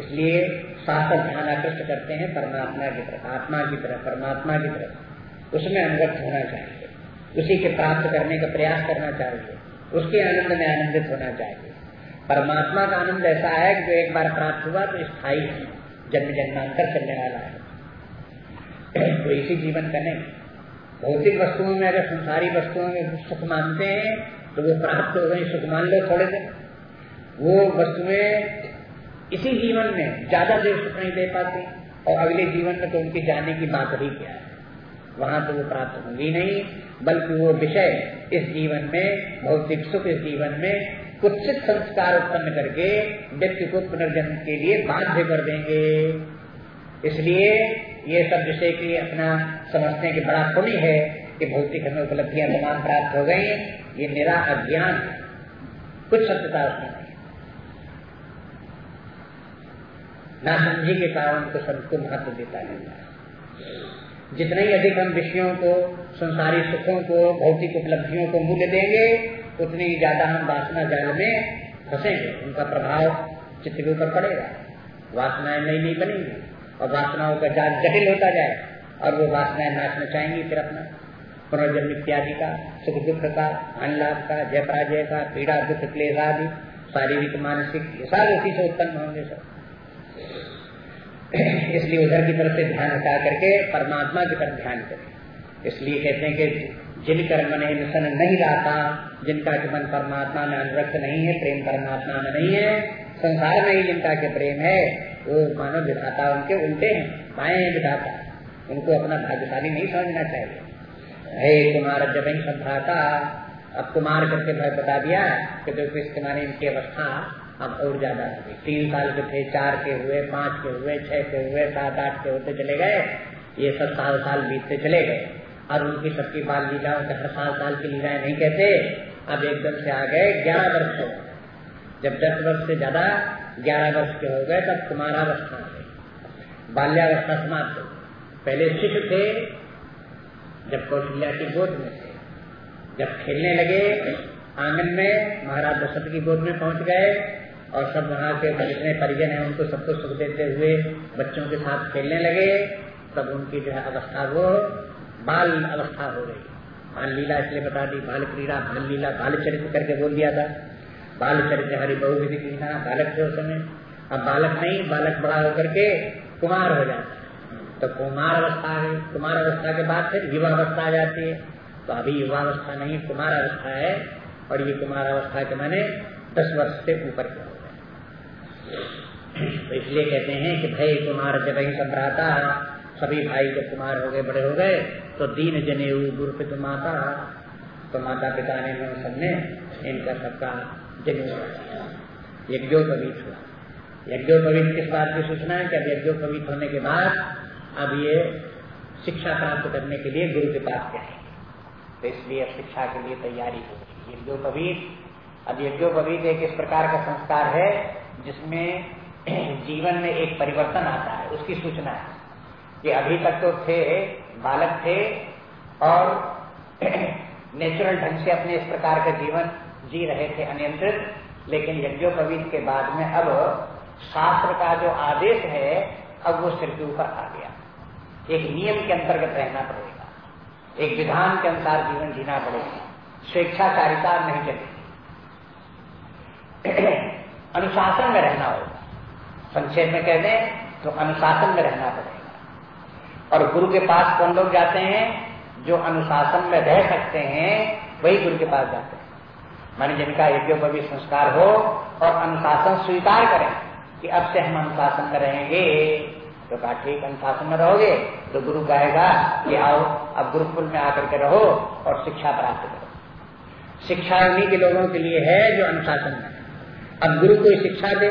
इसलिए शासक ध्यान आकृष्ट करते हैं, परमात्मा की तरफ़ आत्मा की तरफ़ परमात्मा की तरफ़ उसमें अनुगत होना चाहिए। उसी के प्राप्त करने का प्रयास करना चाहिए। उसके आनंद में आनंदित होना चाहिए। परमात्मा का आनंद ऐसा है कि जो एक बार प्राप्त हुआ तो स्थायी है। जन्म जन्मांतर चलने वाला है। तो इसी जीवन का नहीं। भौतिक वस्तुओं में अगर संसारी वस्तुओं में सुख मानते हैं तो वो प्राप्त हो गए, सुख मान लो थोड़े दिन। वो वस्तुएँ इसी जीवन में ज़्यादा देर सुख नहीं दे पाती और अगले जीवन में तो उनकी जाने की बात ही क्या है? वहाँ तो वो प्राप्त होंगी नहीं, बल्कि वो विषय इस जीवन में, भौतिक सुख इस जीवन में कुत्सित संस्कार उत्पन्न करके व्यक्ति को पुनर्जन्म के लिए बाध्य कर देंगे। इसलिए ये सब विषय की अपना समझते हैं कि बड़ा पुण्य है कि भौतिक हमें उपलब्धियाँ तमाम प्राप्त हो गई। ये मेरा अज्ञान है कुछ सत्यता उसमें ना समझी के कारण तो सबको महत्व देता है। जितने ही अधिक हम विषयों को, संसारी सुखों को, भौतिक उपलब्धियों को मूल्य देंगे उतनी ज़्यादा हम वासना जाल में फंसेंगे, उनका प्रभाव चित्त के ऊपर पड़ेगा। वासनाएँ नई नई बनेंगी और वासनाओं का जाल जटिल होता जाए और वो वासनाएँ नाचना चाहेंगी फिर अपना। पुनर्जन्म इत्यादि का, सुख दुख का, अनलाभ का, जय पराजय का, पीड़ा, दुख, क्लेश आदि, शारीरिक, मानसिक, ये सारे उसी से उत्पन्न होंगे सब। इसलिए उधर की तरफ़ से ध्यान हटा करके परमात्मा की तरफ़ ध्यान करें। इसलिए कहते हैं कि जिन मन ने मिशन नहीं रहता जिनका के मन परमात्मा में अनुरक्त नहीं है, प्रेम परमात्मा में नहीं है, संसार में ही जिनका के प्रेम है, वो मानव विधाता उनके उल्टे हैं पाए हैं विधाता। उनको अपना भाग्यशाली नहीं समझना चाहिए। हे कुमार, जब ही संभ्राता अब कुमार करके भाई बता दिया कि देखो माने इनकी अवस्था, अब और ज़्यादा हो तीन साल के थे, चार के हुए, पाँच के हुए, छह के हुए, सात, आठ के होते चले गए। ये सब साल साल बीतते चले गए। और उनकी सबकी बाल लीलाओं के हर साल की लीलाएँ नहीं कहते, अब एकदम से आ गए ग्यारह वर्ष हो जब दस वर्ष से ज़्यादा ग्यारह वर्ष के हो गए, तब कुमारावस्था आ गई बाल्यावस्था समाप्त हो पहले शिशु थे, जब कौशल्या की गोद में थे। जब खेलने लगे, आँगन में महाराज दशरथ की गोद में पहुँच गए और सब वहाँ के जितने परिजन हैं, उनको सबको सुख देते हुए बच्चों के साथ खेलने लगे। तब उनकी जो है अवस्था वो बाल अवस्था हो गई। बाल लीला इसलिए बता दी, बाल क्रीड़ा, बाल लीला, बाल चरित्र करके बोल दिया था। बाल चरित्र हरि बहु विधि कीना, बालक थे उस समय, अब बालक नहीं, बालक बड़ा होकर के कुमार हो जाता है। तो कुमार अवस्था है, कुमार अवस्था के बाद फिर युवा अवस्था आ जाती है। तो अभी युवा अवस्था नहीं, कुमार अवस्था है, और ये कुमार अवस्था के मैंने दस वर्ष से ऊपर के हो तो इसलिए कहते हैं कि भाई कुमार जब ही संभ्राता सभी भाई जब कुमार हो गए, बड़े हो गए तो दीन जने गुरुपित माता तो माता पिता ने सबने इनका सबका जन्म यज्ञोपवीत हुआ। यज्ञोपवीत किस बात की सूचना है कि अब यज्ञोपवीत होने के बाद अब ये शिक्षा प्राप्त करने के लिए गुरु के पास जाए तो इसलिए अब शिक्षा के लिए तैयारी हो गई यज्ञोपवीत, अब यज्ञोपवीत एक इस प्रकार का संस्कार है जिसमें जीवन में एक परिवर्तन आता है। उसकी सूचना है। कि अभी तक तो थे, बालक थे और नेचुरल ढंग से अपने इस प्रकार का जीवन जी रहे थे अनियंत्रित। लेकिन यज्ञोपवीत के बाद में अब शास्त्र का जो आदेश है, अब वो सिर के ऊपर आ गया। एक नियम के अंतर्गत रहना पड़ेगा। एक विधान के अनुसार जीवन जीना पड़ेगा। स्वेच्छाचारिता नहीं चलेगी। अनुशासन में रहना होगा। संक्षेप में कह दें तो अनुशासन में रहना पड़ेगा। और गुरु के पास कौन लोग जाते हैं? जो अनुशासन में रह सकते हैं, वही गुरु के पास जाते हैं। मानी जिनका यज्ञोपवी संस्कार हो और अनुशासन स्वीकार करें कि अब से हम अनुशासन में रहेंगे तो कहा, ठीक, अनुशासन में रहोगे तो गुरु कहेगा कि आओ, अब गुरुकुल में आकर के रहो और शिक्षा प्राप्त करो। शिक्षा उन्हीं के लोगों के लिए है जो अनुशासन में अब गुरु कोई शिक्षा दे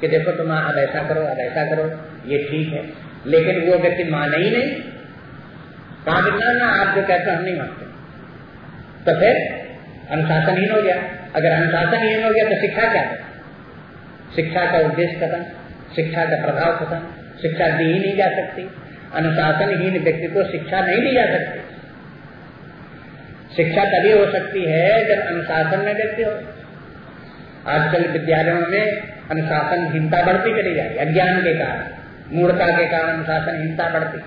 कि देखो, तुम अब ऐसा करो, अब ऐसा करो, ये ठीक है। लेकिन वो व्यक्ति माने ही नहीं। कहा बिना ना आप जो कहते हम नहीं मानते। तो फिर अनुशासनहीन हो गया। अगर अनुशासनहीन हो गया तो शिक्षा क्या? है शिक्षा का उद्देश्य खत्म। शिक्षा का प्रभाव खत्म। शिक्षा दी ही नहीं जा सकती। अनुशासनहीन व्यक्ति को शिक्षा नहीं दी जा सकती। शिक्षा तभी हो सकती है जब अनुशासन में व्यक्ति हो। आजकल विद्यालयों में अनुशासनहीनता बढ़ती चली जा जाएगी अज्ञान के कारण। मूर्खता के कारण अनुशासनहीनता बढ़ती।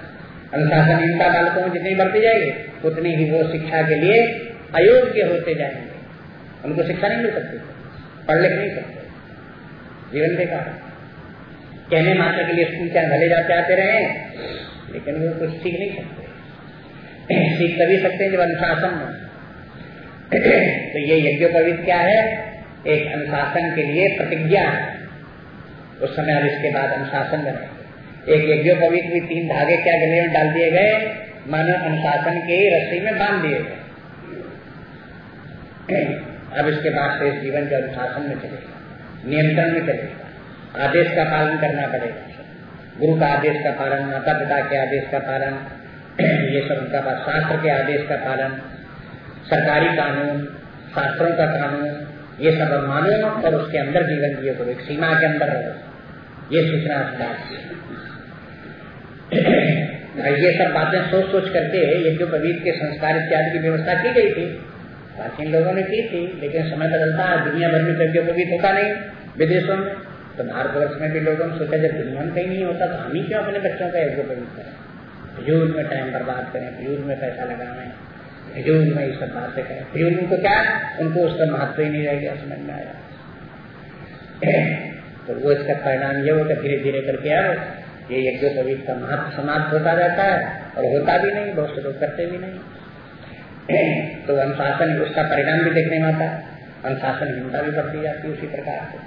अनुशासनहीनता बालकों में जितनी बढ़ती जाएगी, उतनी ही वो शिक्षा के लिए अयोग्य होते जाएँगे। उनको शिक्षा नहीं मिल सकती, पढ़ लिख नहीं सकते। जीवन के कारण कहने मात्र के लिए स्कूल चाहे भले जाते आते रहे, लेकिन वो कुछ सीख नहीं सकते। सीख तभी सकते हैं जब अनुशासन तो ये यज्ञोपवीत क्या है? एक अनुशासन के लिए प्रतिज्ञा है। उस समय अब इसके बाद अनुशासन रहेंगे एक यज्ञोपवीत भी तीन धागे क्या गले में डाल दिए गए? मानो अनुशासन के रस्सी में बाँध दिए गए। अब इसके बाद से जीवन के अनुशासन में चलेगा नियंत्रण में चलेगा आदेश का पालन करना पड़ेगा। गुरु का आदेश का पालन, माता पिता के आदेश का पालन, ये सब उनका पास शास्त्र के आदेश का पालन, सरकारी कानून, शास्त्रों का कानून, ये सब मानो और उसके अंदर जीवन जियो करो। एक सीमा के अंदर रहो। ये सूचना ये सब बातें सोच सोच करके ये जो पवित्र के संस्कार इत्यादि की व्यवस्था की गई थी। प्राचीन लोगों ने की थी, लेकिन समय बदलता है दुनिया भर में तो यज्ञ पवित्र होता नहीं विदेशों में। तो भारतवर्ष में भी लोगों ने सोचा, जब दुनिया में कहीं नहीं होता तो हम ही क्यों अपने बच्चों का यज्ञ पवित्र करें? फ्यूल में टाइम बर्बाद करें फ्यूल में पैसा लगाएँ फिजूल में ये सब बातें करें। फिजूल उनको क्या? उनको उसका महत्व ही नहीं रह गया, समझ में आया। तो वो इसका परिणाम ये होगा धीरे धीरे करके अब ये यज्ञ सवीत का महत्व समाप्त होता जाता है और होता भी नहीं, बहुत से लोग करते भी नहीं। तो अनुशासन, उसका परिणाम भी देखने में आता है। अनुशासन हिंसा भी बढ़ती जाती है उसी प्रकार से।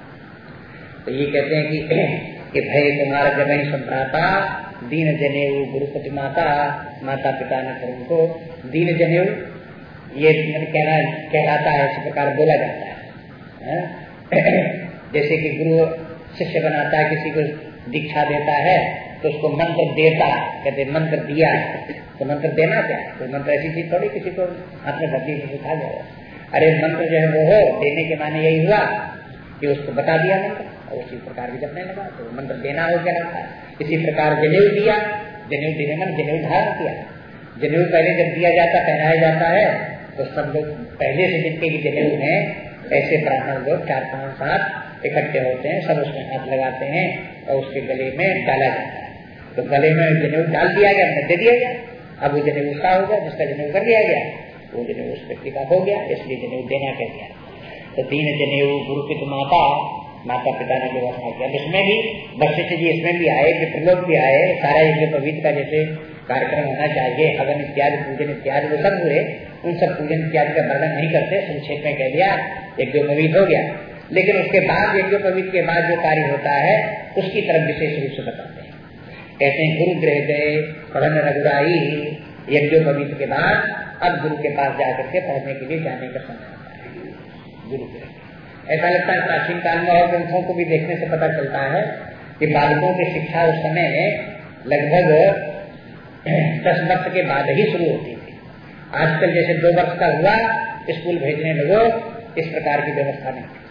तो ये कहते हैं कि कि भय तुम्हारा जगह संभ्राता, दीन जनेऊ गुरुपति माता माता पिता ने फिर उनको दीन जनेऊ। ये कहना कहलाता है, इस प्रकार बोला जाता है? जैसे कि गुरु शिष्य बनाता है, किसी को दीक्षा देता है तो उसको मंत्र देता कहते, मंत्र दिया तो मंत्र देना क्या? कोई मंत्र ऐसी चीज़ थोड़ी किसी को में भर्ती से सिखा जाए अरे, मंत्र जो है वो हो, देने के माने यही हुआ कि उसको बता दिया मंत्र, और उसी प्रकार भी जपने लगा। तो मंत्र देना हो क्या लगता इसी प्रकार जनेऊ दिया। जनेऊ देने मन जनेऊ धारण किया। जनेऊ पहले जब दिया जाता, पहनाया जाता है तो सब लोग पहले से जितने भी जनेऊ हैं, ऐसे ब्राह्मण लोग चार पाँच, सात इकट्ठे होते हैं, सब उसमें हाथ लगाते हैं और उसके गले में डाला जाता है। तो गले में जनेऊ डाल दिया गया दे दिया गया। अब वो जनेऊ उसका हो गया, जिसका जनेऊ कर दिया गया, वो जनेऊ उस व्यक्ति का हो गया, इसलिए जनेऊ देना कह गया तो तीन जनेऊ गुरु की माता माता पिता ने व्यवस्था किया इसमें भी वशिष्ठ जी इसमें भी आए विप्रलोक भी आए, सारा यज्ञ पवित्र का जैसे कार्यक्रम होना चाहिए, हवन इत्यादि, पूजन इत्यादि, वो सब हुए उन सब पूजन इत्यादि का वर्णन नहीं करते, संक्षेप में कह दिया यज्ञ पवित्र हो गया। लेकिन उसके बाद यज्ञ पवित्र के बाद जो कार्य होता है, उसकी तरफ़ विशेष रूप से बताते हैं। कहते हैं गुरु ग्रह गए, पढ़न रघुराई। यज्ञ पवित्र के बाद, अब गुरु के पास जाकर के पढ़ने के लिए जाने का समय होता है। गुरु ग्रह ऐसा लगता है, प्राचीन काल में और ग्रंथों को भी देखने से पता चलता है कि बालकों की शिक्षा उस समय लगभग दस वर्ष के बाद ही शुरू होती थी। आजकल जैसे दो वर्ष का हुआ, स्कूल भेजने लगो, इस प्रकार की व्यवस्था नहीं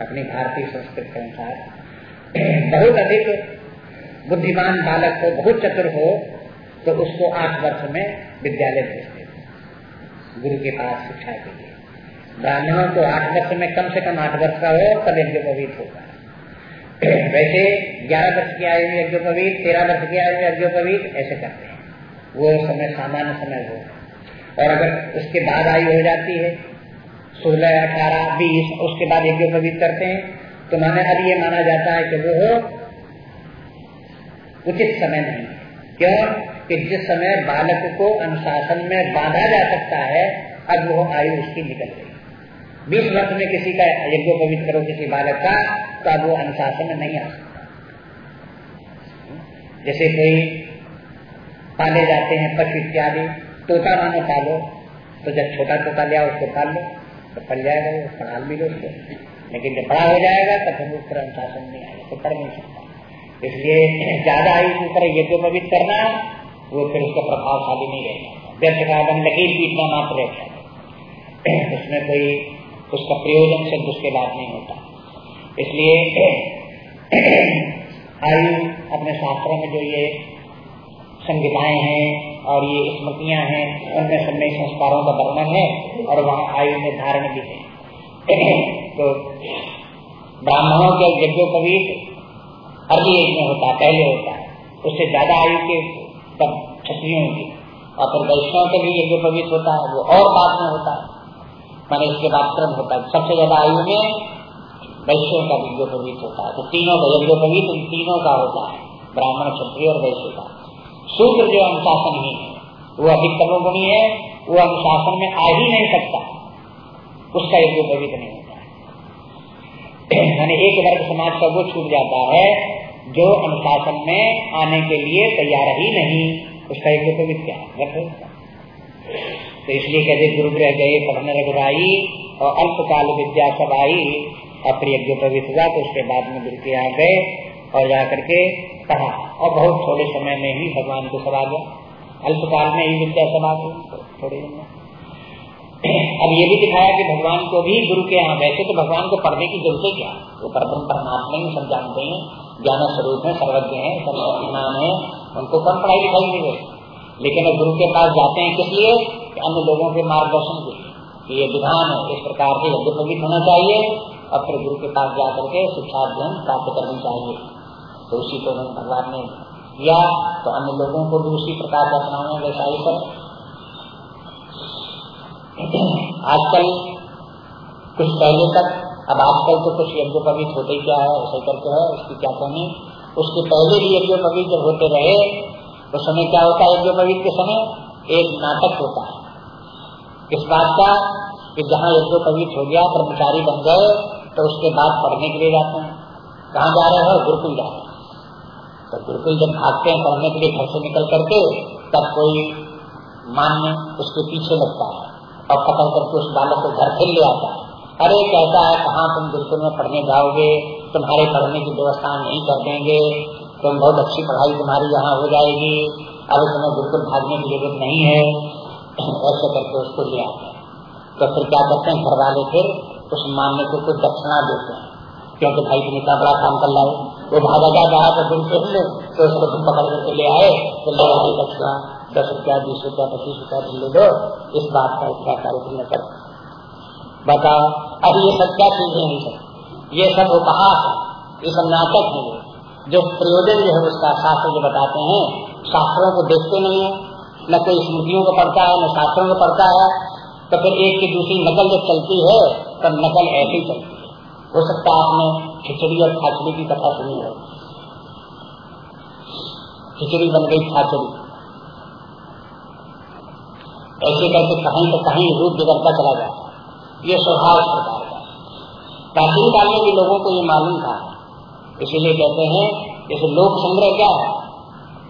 अपनी भारतीय संस्कृति के अनुसार। बहुत अधिक बुद्धिमान बालक हो, बहुत चतुर हो तो उसको आठ वर्ष में विद्यालय भेजते थे गुरु के पास शिक्षा के लिए। ब्राह्मणों को आठ वर्ष में कम से कम आठ वर्ष का हो, तब यज्ञोपवीत होगा। वैसे ग्यारह वर्ष की आयु में यज्ञोपवीत, तेरह वर्ष की आयु में यज्ञोपवीत, ऐसे करते हैं। वो समय सामान्य समय हो और अगर उसके बाद आयु हो जाती है सोलह अठारह, बीस, उसके बाद यज्ञोपवीत करते हैं। तो माने अब ये माना जाता है कि वो उचित समय नहीं क्यों? कि जिस समय बालक को अनुशासन में बांधा जा सकता है, अब वो आयु उसकी निकल गई। बीस वर्ष में किसी का यज्ञोपवीत करो किसी बालक का तो अब वो अनुशासन में नहीं आ सकता। जैसे कोई पाले जाते हैं पशु इत्यादि, तोता मानो पालो तो जब छोटा तोता लिया उसको पाल लो। तो पल जाएगा, वो पढ़ा भी लो उसको लेकिन जब बड़ा हो जाएगा, तब हम उस पर अनुशासन नहीं आएगा तो पढ़ नहीं सकता। इसलिए ज़्यादा आयु के ऊपर यज्ञोपवीत करना, वो फिर उसका प्रभावशाली नहीं रहेगा व्यर्थ का आदम लकीर पीटना मात्र रहता उसमें कोई उसका प्रयोजन सिर्फ़ उसके बाद नहीं होता। इसलिए आयु अपने शास्त्रों में जो ये संहिताएँ हैं और ये स्मृतियाँ हैं, उनमें सब संस्कारों का वर्णन है और वहाँ आयु निर्धारण भी है। तो ब्राह्मणों के यज्ञोपवीत अर्ली एज में होता पहले होता है। उससे ज़्यादा आयु के तब क्षत्रियों की और फिर वैष्णव के भी यज्ञोपवीत होता है, वो और बाद में होता है। मैंने इसके बाद क्रम होता है। सबसे ज़्यादा आयु में वैश्यों का यज्ञोपवीत होता है। तो तीनों का यज्ञोपवीत तीनों का होता है, ब्राह्मण, क्षत्रिय और वैश्य का। सूत्र जो अनुशासन ही है वो अधिक तमोगुणी है, वो अनुशासन में आ ही नहीं सकता। उसका यज्ञोपवीत नहीं होता है। यानी एक वर्ग समाज का वो छूट जाता है, जो अनुशासन में आने के लिए तैयार ही नहीं। उसका यज्ञोपवीत क्या? है तो इसलिए कहते गुरु ग्रह गए, पढ़ने रघुराई और अल्पकाल विद्या सब आई अप्रिय पवित्र हुआ तो उसके बाद में गुरु के यहाँ गए, और जा करके पढ़ा और बहुत थोड़े समय में ही भगवान को आ गया अल्पकाल में ही विद्या आ गई थोड़े दिन में। अब ये भी दिखाया कि भगवान को भी गुरु के यहाँ, वैसे तो भगवान को पढ़ने की ज़रूरत है क्या? वो परम परमात्मा ही सब जानते हैं। ज्ञान स्वरूप है, सर्वज्ञ है सर्वनाम है। उनको कम पढ़ाई लिखाई नहीं होती। लेकिन गुरु के पास जाते हैं किस लिए? अन्य लोगों के मार्गदर्शन के लिए। ये विधान है, इस प्रकार से यज्ञ होना चाहिए। और फिर गुरु के पास जा करके शिक्षा अध्ययन प्राप्त करनी चाहिए। तो उसी को भगवान ने किया तो अन्य लोगों को भी उसी प्रकार का अपनाना वैसा ही कर आजकल, कुछ पहले तक, अब आजकल तो कुछ यज्ञ पवित होते क्या है, ऐसे करके है, उसकी क्या कमी? उसके पहले भी यज्ञ पवित जब होते रहे तो समय क्या होता है यज्ञ यज्ञोपवीत के समय? एक नाटक होता है। इस बात का, कि जहाँ यज्ञोपवीत हो गया कर्मचारी बन गए तो उसके बाद पढ़ने के लिए जाते हैं। कहाँ जा रहे हो? गुरुकुल जा रहे तो गुरुकुल जब भागते हैं पढ़ने के लिए, घर से निकल करके, तब कोई मान्य उसके पीछे लगता है और पकड़ करके उस बालक को घर फिर ले आता है। अरे, कहता है, कहाँ तुम गुरुकुल में पढ़ने जाओगे? तुम्हारे पढ़ने की व्यवस्था नहीं कर देंगे। तुम बहुत अच्छी पढ़ाई तुम्हारी यहाँ हो जाएगी। अब तुम्हें बिल्कुल भागने की ज़रूरत नहीं है। ऐसे करके उसको ले आते हैं। तो फिर क्या करते हैं? घर वाले फिर उस मामले को कुछ दक्षिणा देते हैं। क्योंकि भाई तुम इतना बड़ा काम कर लाए वो भागा जा रहा तो तुम फिर ले तो उसको तुम पकड़ करके ले आए। तो ले आए दक्षिणा दस रुपया, बीस रुपया, पच्चीस रुपया तुम ले दो इस बात का इतना कार्य तुमने कर बताओ, अब ये सब क्या चीज़ें हैं ये सब उपहास है, ये सब नाटक है। जो प्रयोजन जो है उसका शास्त्र जो बताते हैं, शास्त्रों को देखते नहीं है। न कोई स्मृतियों को पढ़ता है, न शास्त्रों को पढ़ता है। तो फिर एक की दूसरी नकल जब चलती है, तब नकल ऐसी चलती है। हो सकता है आपने खिचड़ी और खाचड़ी की कथा सुनी है। खिचड़ी बन गई खाचड़ी ऐसे करके कहीं तो कहीं रूप बिगड़ता चला जाता ये स्वभाव इस प्राचीन काल में भी लोगों को ये मालूम था। इसीलिए कहते हैं, जैसे लोक संग्रह क्या है?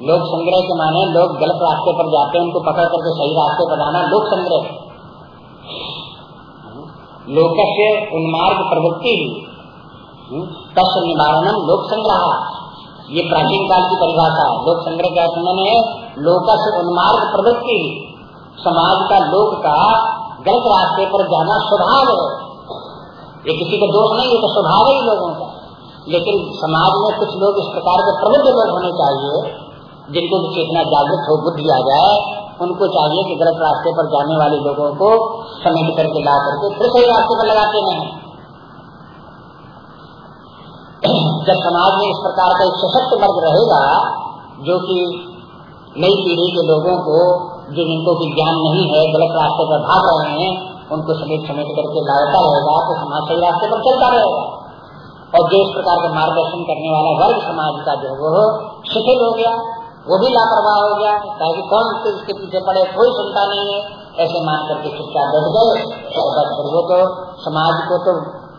लोक संग्रह के माने लोग गलत रास्ते पर जाते हैं, उनको पकड़ करके सही रास्ते पर जाना लोक संग्रह लोक से उन्मार्ग प्रवृत्ति ही। तस् निवारणम लोक संग्रह ये प्राचीन काल की परिभाषा है। लोक संग्रह का अर्थ लोक से उन्मार्ग प्रवृत्ति समाज का लोक का गलत रास्ते पर जाना स्वभाव है। ये किसी का दोष नहीं है तो स्वभाव ही लोगों का लेकिन समाज में कुछ लोग इस प्रकार के प्रबुद्ध लोग होने चाहिए, जिनको चेतना जागृत हो, बुद्धि आ जाए उनको चाहिए कि गलत रास्ते पर जाने वाले लोगों को समेट करके ला करके फिर सही रास्ते पर लगाते हैं। जब समाज में इस प्रकार का एक सशक्त वर्ग रहेगा, जो कि नई पीढ़ी के लोगों को, जो जिनको भी ज्ञान नहीं है, गलत रास्ते पर भाग रहे हैं, उनको समेट समेट करके लाता रहेगा तो समाज सही रास्ते पर चलता रहेगा। और जो इस प्रकार का मार्गदर्शन करने वाला वर्ग समाज का जो वो शिथिल हो गया। वो भी लापरवाह हो गया। ताकि कौन इसके पीछे पड़े, कोई चिंता नहीं है। ऐसे मान करके चुपचाप बैठ गए। और वो तो समाज को तो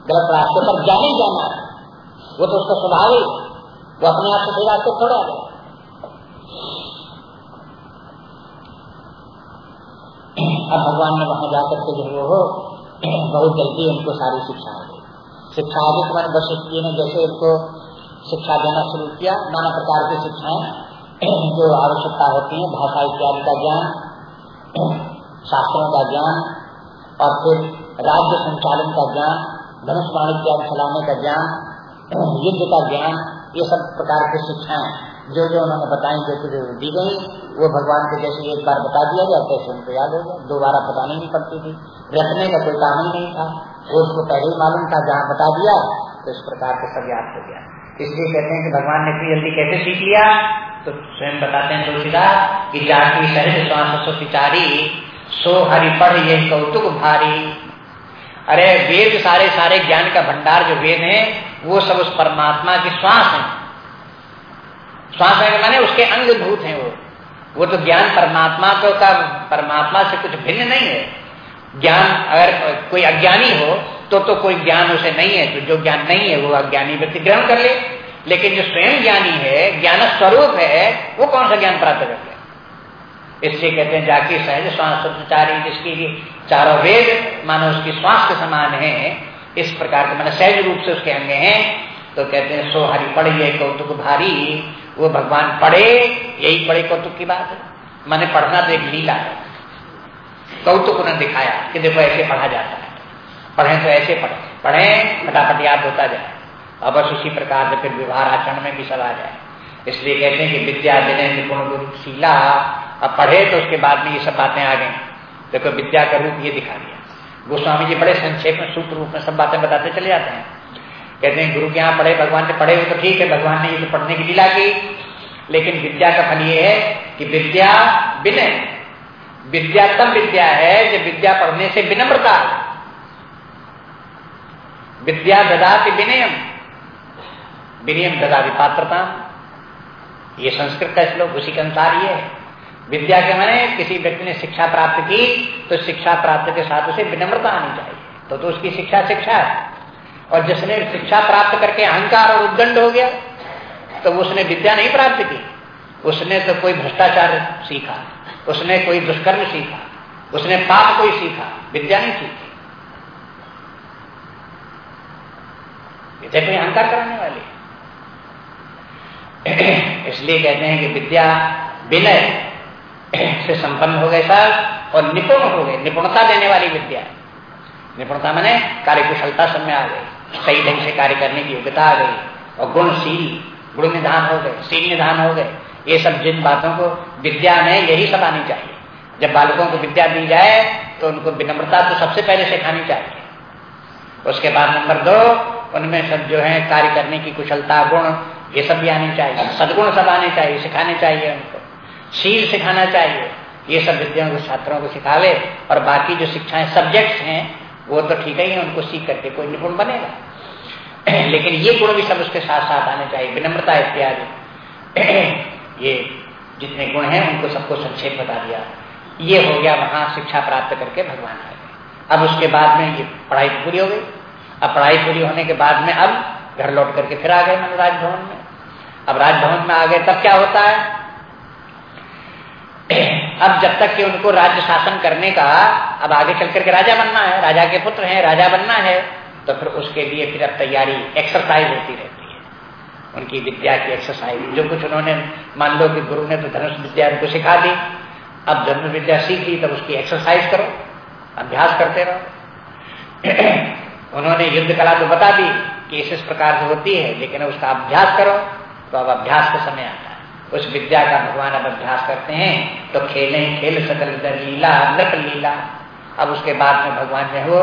गलत रास्ते पर जाने ही जाना वो तो उसका स्वभाव ही वो अपने आप से रास्ते छोड़ा गया। अब भगवान ने वहाँ जाकर के जो वो बहुत जल्दी उनको सारी शिक्षा दी। शिक्षा आदि तुम्हारे वशिष्ठ जी ने, जैसे उनको शिक्षा देना शुरू किया, नाना प्रकार की शिक्षाएँ जो आवश्यकता होती है, भाषा इत्यादि का ज्ञान, शास्त्रों का ज्ञान, और फिर राज्य संचालन का ज्ञान, धनुष वाणिज्य चलाने का ज्ञान, युद्ध का ज्ञान, ये सब प्रकार की शिक्षाएँ जो जो उन्होंने बताई, जो दी गई, वो भगवान को जैसे एक बार बता दिया गया कैसे उनको याद हो गया। दोबारा बताने नहीं पड़ती थी। रखने का कोई काम ही नहीं था। वो उसको पहले ही मालूम था, जहाँ बता दिया तो इस प्रकार से सब याद हो गया। इसलिए कहते हैं कि भगवान ने इतनी जल्दी कैसे सीख लिया? तो स्वयं बताते हैं तुलसीदास कि जाति सहज श्वास सुचारी, सो हरि पढ़ ये कौतुक भारी। अरे वेद सारे सारे ज्ञान का भंडार जो वेद है, वो सब उस परमात्मा की श्वास है। श्वास है माने उसके अंग भूत है वो। वो तो ज्ञान परमात्मा को का परमात्मा से कुछ भिन्न नहीं है। ज्ञान अगर कोई अज्ञानी हो तो तो कोई ज्ञान उसे नहीं है। तो जो ज्ञान नहीं है, वो अज्ञानी व्यक्ति ग्रहण कर ले। लेकिन जो स्वयं ज्ञानी है ज्ञान स्वरूप है, वो कौन सा ज्ञान प्राप्त कर ले इससे कहते हैं, जाकी सहज श्वासचारी जिसकी चारों वेद मानो उसकी श्वास के समान है, इस प्रकार के मैंने सहज रूप से उसके अंग हैं तो कहते हैं, सो हरि पढ़ ये कौतुक भारी, वो भगवान पढ़े, यही पढ़े, कौतुक की बात है। मैंने पढ़ना तो एक लीला है। कौतुक उन्होंने दिखाया कि देखो ऐसे पढ़ा जाता है। पढ़े तो ऐसे पढ़े पढ़े, फटाफट याद होता जाए। बस उसी प्रकार से फिर व्यवहार आचरण में भी आ जाए। इसलिए कहते हैं कि विद्या विनय निपुण शीला अब पढ़े तो उसके बाद में ये सब बातें आ गई। देखो, विद्या का रूप ये दिखा दिया। गोस्वामी जी बड़े संक्षेप में, सूत्र रूप में सब बातें बताते चले जाते हैं। कहते हैं, गुरु के यहाँ पढ़े, भगवान से पढ़े हुए तो ठीक है, भगवान ने ये तो पढ़ने की लीला की। लेकिन विद्या का फल ये है कि विद्या विनय। विद्या तब विद्या है जब विद्या पढ़ने से विनम्रता। विद्या ददाति विनयम। विनयम ददाति पात्रता ये संस्कृत का श्लोक उसी के अनुसार ये है। विद्या के माने किसी व्यक्ति ने शिक्षा प्राप्त की तो शिक्षा प्राप्त के साथ उसे विनम्रता आनी चाहिए। तो तो उसकी शिक्षा शिक्षा है। और जिसने शिक्षा प्राप्त करके अहंकार और उद्दंड हो गया तो उसने विद्या नहीं प्राप्त की। उसने तो कोई भ्रष्टाचार सीखा, उसने कोई दुष्कर्म सीखा, उसने पाप कोई सीखा, विद्या नहीं सीखी। विद्या कोई अहंकार कराने वाली इसलिए कहते हैं कि विद्या विनय से संपन्न हो गए सब और निपुण हो गए। निपुणता देने वाली विद्या। निपुणता मैंने कार्यकुशलता सब में आ गई। सही ढंग से कार्य करने की योग्यता आ गई और गुणशील, गुण निधान हो गए, शील निधान हो गए। ये सब जिन बातों को विद्या में यही सब आनी चाहिए। जब बालकों को विद्या दी जाए तो उनको विनम्रता तो सबसे पहले सिखानी चाहिए। उसके बाद नंबर दो, उनमें सब जो है कार्य करने की कुशलता, गुण ये सब भी आने चाहिए सदगुण सब आने चाहिए सिखाने चाहिए उनको। शील सिखाना चाहिए ये सब विद्याओं को छात्रों को सिखावे और बाकी जो शिक्षाएँ सब्जेक्ट्स हैं वो तो ठीक ही है उनको सीख करके कोई निपुण बनेगा। लेकिन ये गुण भी सब उसके साथ साथ आने चाहिए विनम्रता इत्यादि। ये जितने गुण हैं उनको सबको संक्षेप बता दिया। ये हो गया वहाँ शिक्षा प्राप्त करके भगवान आ गए अब उसके बाद में ये पढ़ाई पूरी हो गई। अब पढ़ाई पूरी होने के बाद में अब घर लौट करके फिर आ गए मैंने राजभवन में। अब राजभवन में आ गए, तब क्या होता है? अब जब तक कि उनको राज्य शासन करने का, अब आगे चल करके राजा बनना है, राजा के पुत्र हैं, राजा बनना है तो फिर उसके लिए फिर अब तैयारी एक्सरसाइज होती रहती है। उनकी विद्या की एक्सरसाइज जो कुछ उन्होंने, मान लो कि गुरु ने तो धनुष विद्या उनको सिखा दी, अब धनुष विद्या सीख ली, तब उसकी एक्सरसाइज करो, अभ्यास करते रहो। उन्होंने युद्ध कला तो बता दी कि इस इस प्रकार से होती है, लेकिन उसका अभ्यास करो। तो अब अभ्यास का समय आता है। उस विद्या का भगवान अब अभ्यास करते हैं तो खेले खेल सकल लीला नृप लीला अब उसके बाद में भगवान जो है वो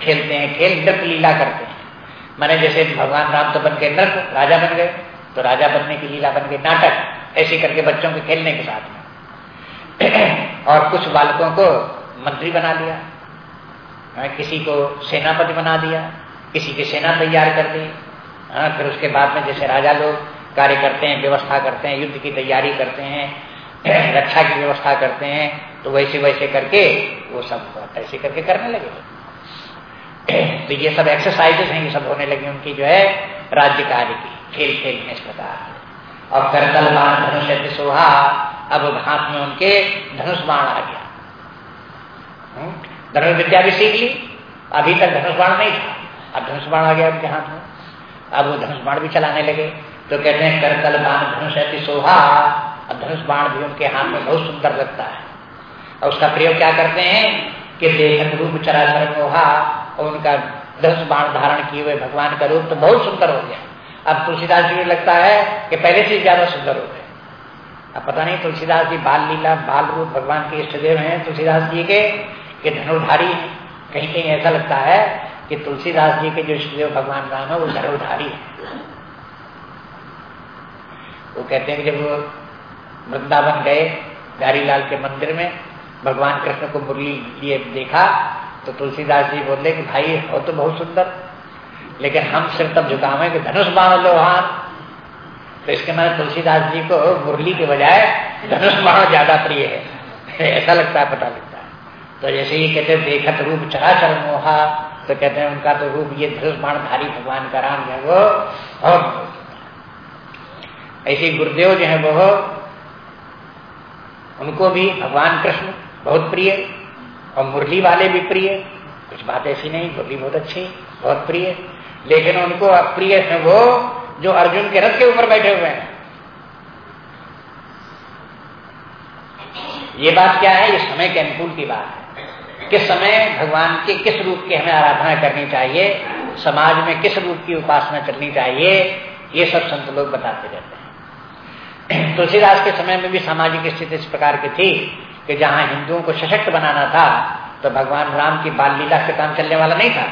खेलते हैं खेल नृप लीला करते हैं। मैंने जैसे भगवान राम तो बन गए नृप राजा बन गए तो राजा बनने की लीला बन गई नाटक ऐसे करके बच्चों के खेलने के साथ में। और कुछ बालकों को मंत्री बना दिया हाँ, किसी को सेनापति बना दिया किसी की सेना तैयार कर दी हाँ, फिर उसके बाद में जैसे राजा लोग कार्य करते हैं, व्यवस्था करते हैं, युद्ध की तैयारी करते हैं, रक्षा की व्यवस्था करते हैं तो वैसे वैसे करके वो सब ऐसे करके करने लगे। तो ये सब एक्सरसाइजेस हैं, ये सब होने लगी उनकी जो है राज्य कार्य की खेल खेल में इस प्रकार। और करतल बाण धनुष सोहा, अब हाथ में उनके धनुष बाण आ गया। हम्म? धनुष विद्या भी सीख ली, अभी तक धनुष बाण नहीं था। अब धनुष बाण आ गया उनके हाथ में। अब वो धनुष बाण भी चलाने लगे। तो कहते हैं, करतल बाण धनुष ऐसी शोभा। अब धनुष बाण भी उनके हाथ में बहुत सुंदर लगता है। और उसका प्रयोग क्या करते हैं कि देखन रूप चराचर मोहा और उनका धनुष बाण धारण किए हुए भगवान का रूप तो बहुत सुंदर हो गया। अब तुलसीदास जी लगता है कि पहले से ज़्यादा सुंदर हो गए। अब पता नहीं तुलसीदास जी बाल लीला, बाल रूप भगवान के इष्टदेव हैं। तुलसीदास जी के, कि धनुर्धारी कहीं कहीं ऐसा लगता है कि तुलसीदास जी के जो इष्टदेव भगवान राम है, वो धनुर्धारी है। वो कहते हैं कि जब वृंदावन गए लाल के मंदिर में, भगवान कृष्ण को मुरली लिए देखा तो तुलसीदास जी बोले कि भाई, हो तो बहुत सुंदर, लेकिन हम सिर्फ़ तब झुकावे कि धनुष बाण लो हाथ। तो इसके मैंने तुलसीदास जी को मुरली के बजाय धनुष बाण ज़्यादा प्रिय है। ऐसा लगता है, पता लगता है। तो जैसे ही कहते देखत रूप चराचर मोहा तो कहते हैं उनका तो रूप ये धनुष बाण धारी भगवान का राम है, वो, और ऐसे गुरुदेव जो है वो उनको भी भगवान कृष्ण बहुत प्रिय और मुरली वाले भी प्रिय कुछ बात ऐसी नहीं, मुरली बहुत अच्छी बहुत प्रिय लेकिन उनको अप्रिय है वो, जो अर्जुन के रथ के ऊपर बैठे हुए हैं। ये बात क्या है? ये समय के अनुकूल की बात है। किस समय भगवान के, किस रूप की हमें आराधना करनी चाहिए? समाज में किस रूप की उपासना करनी चाहिए? ये सब संत लोग बताते रहते हैं। तुलसीदास के समय में भी सामाजिक स्थिति इस प्रकार की थी कि जहाँ हिंदुओं को सशक्त बनाना था तो भगवान राम की बाल लीला से काम चलने वाला नहीं था।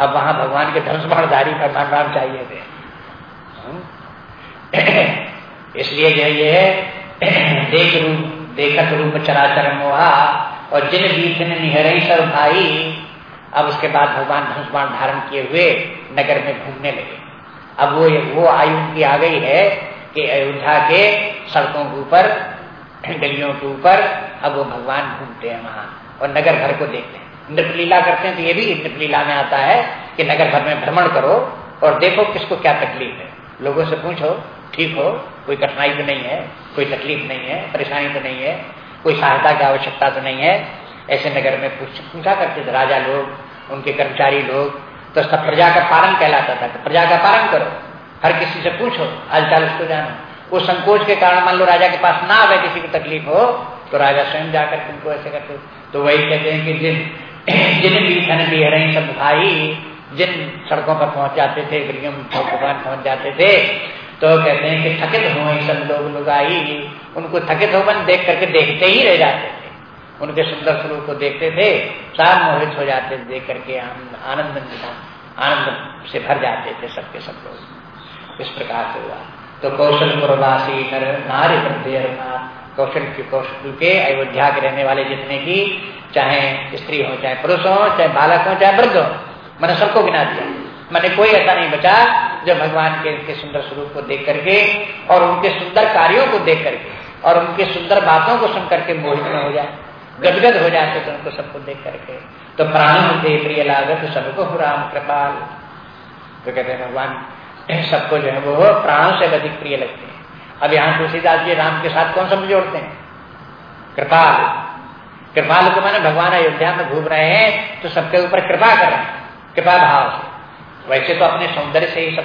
अब वहाँ भगवान के धनुष बाणधारी भगवान राम चाहिए थे। इसलिए जो ये देख रूप, देखत रूप चराचर मोहा, और जिन बीच ने निहरई सर भाई, अब उसके बाद भगवान धनुष धारण किए हुए नगर में घूमने लगे। अब वो वो आयु उनकी आ गई है कि अयोध्या के सड़कों के ऊपर, गलियों के ऊपर, अब वो भगवान घूमते हैं वहाँ और नगर भर को देखते हैं। नृपलीला करते हैं तो ये भी नृपलीला में आता है कि नगर भर में भ्रमण करो और देखो किसको क्या तकलीफ़ है। लोगों से पूछो, ठीक हो, कोई कठिनाई तो नहीं है, कोई तकलीफ़ नहीं है, परेशानी तो नहीं है, कोई सहायता की आवश्यकता तो नहीं है। ऐसे नगर में पूछ, पूछा करते थे राजा लोग, उनके कर्मचारी लोग तो सब प्रजा का पालन कहलाता था प्रजा का पालन करो। हर किसी से पूछो हालचाल उसको जानो। वो संकोच के कारण मान लो राजा के पास ना आवे, किसी को तकलीफ़ हो तो राजा स्वयं जाकर तुमको ऐसे करते तो वही कहते हैं कि जिन जिन भी रही सब भाई, जिन सड़कों पर पहुँच जाते थे गलियों दुकान पहुँच जाते थे तो कहते हैं कि थकित हो सब लोग लुगाई। उनको थकित हो होवन देख करके देखते ही रह जाते थे। उनके सुंदर स्वरूप को देखते थे, सार मोहित हो जाते थे, देख करके आनंद आनंद से भर जाते थे सबके सब लोग। इस प्रकार से हुआ। तो कौशल पुरवासी नर नारी कौशल के कौशल के अयोध्या के रहने वाले जितने की चाहे स्त्री हो, चाहे पुरुष हो, चाहे बालक हो, चाहे वृद्ध हो, मैंने सबको गिना दिया। मैंने कोई ऐसा नहीं बचा जो भगवान के इनके सुंदर स्वरूप को देख करके और उनके सुंदर कार्यों को देख करके और उनके सुंदर बातों को सुन करके मोहित में हो जाए, गदगद हो जाते तो उनको सबको देख करके। तो प्राण दे प्रिय लागत, सबको राम कृपाल। तो कहते हैं, भगवान सबको जो है वो प्राणों से अधिक प्रिय लगते हैं। अब यहाँ तुलसीदास जी राम के साथ कौन समझ जोड़ते हैं? कृपाल। कृपाल को माने भगवान अयोध्या में घूम रहे हैं तो सबके ऊपर कृपा कर रहे हैं कृपा भाव से। वैसे तो अपने सौंदर्य से ही सब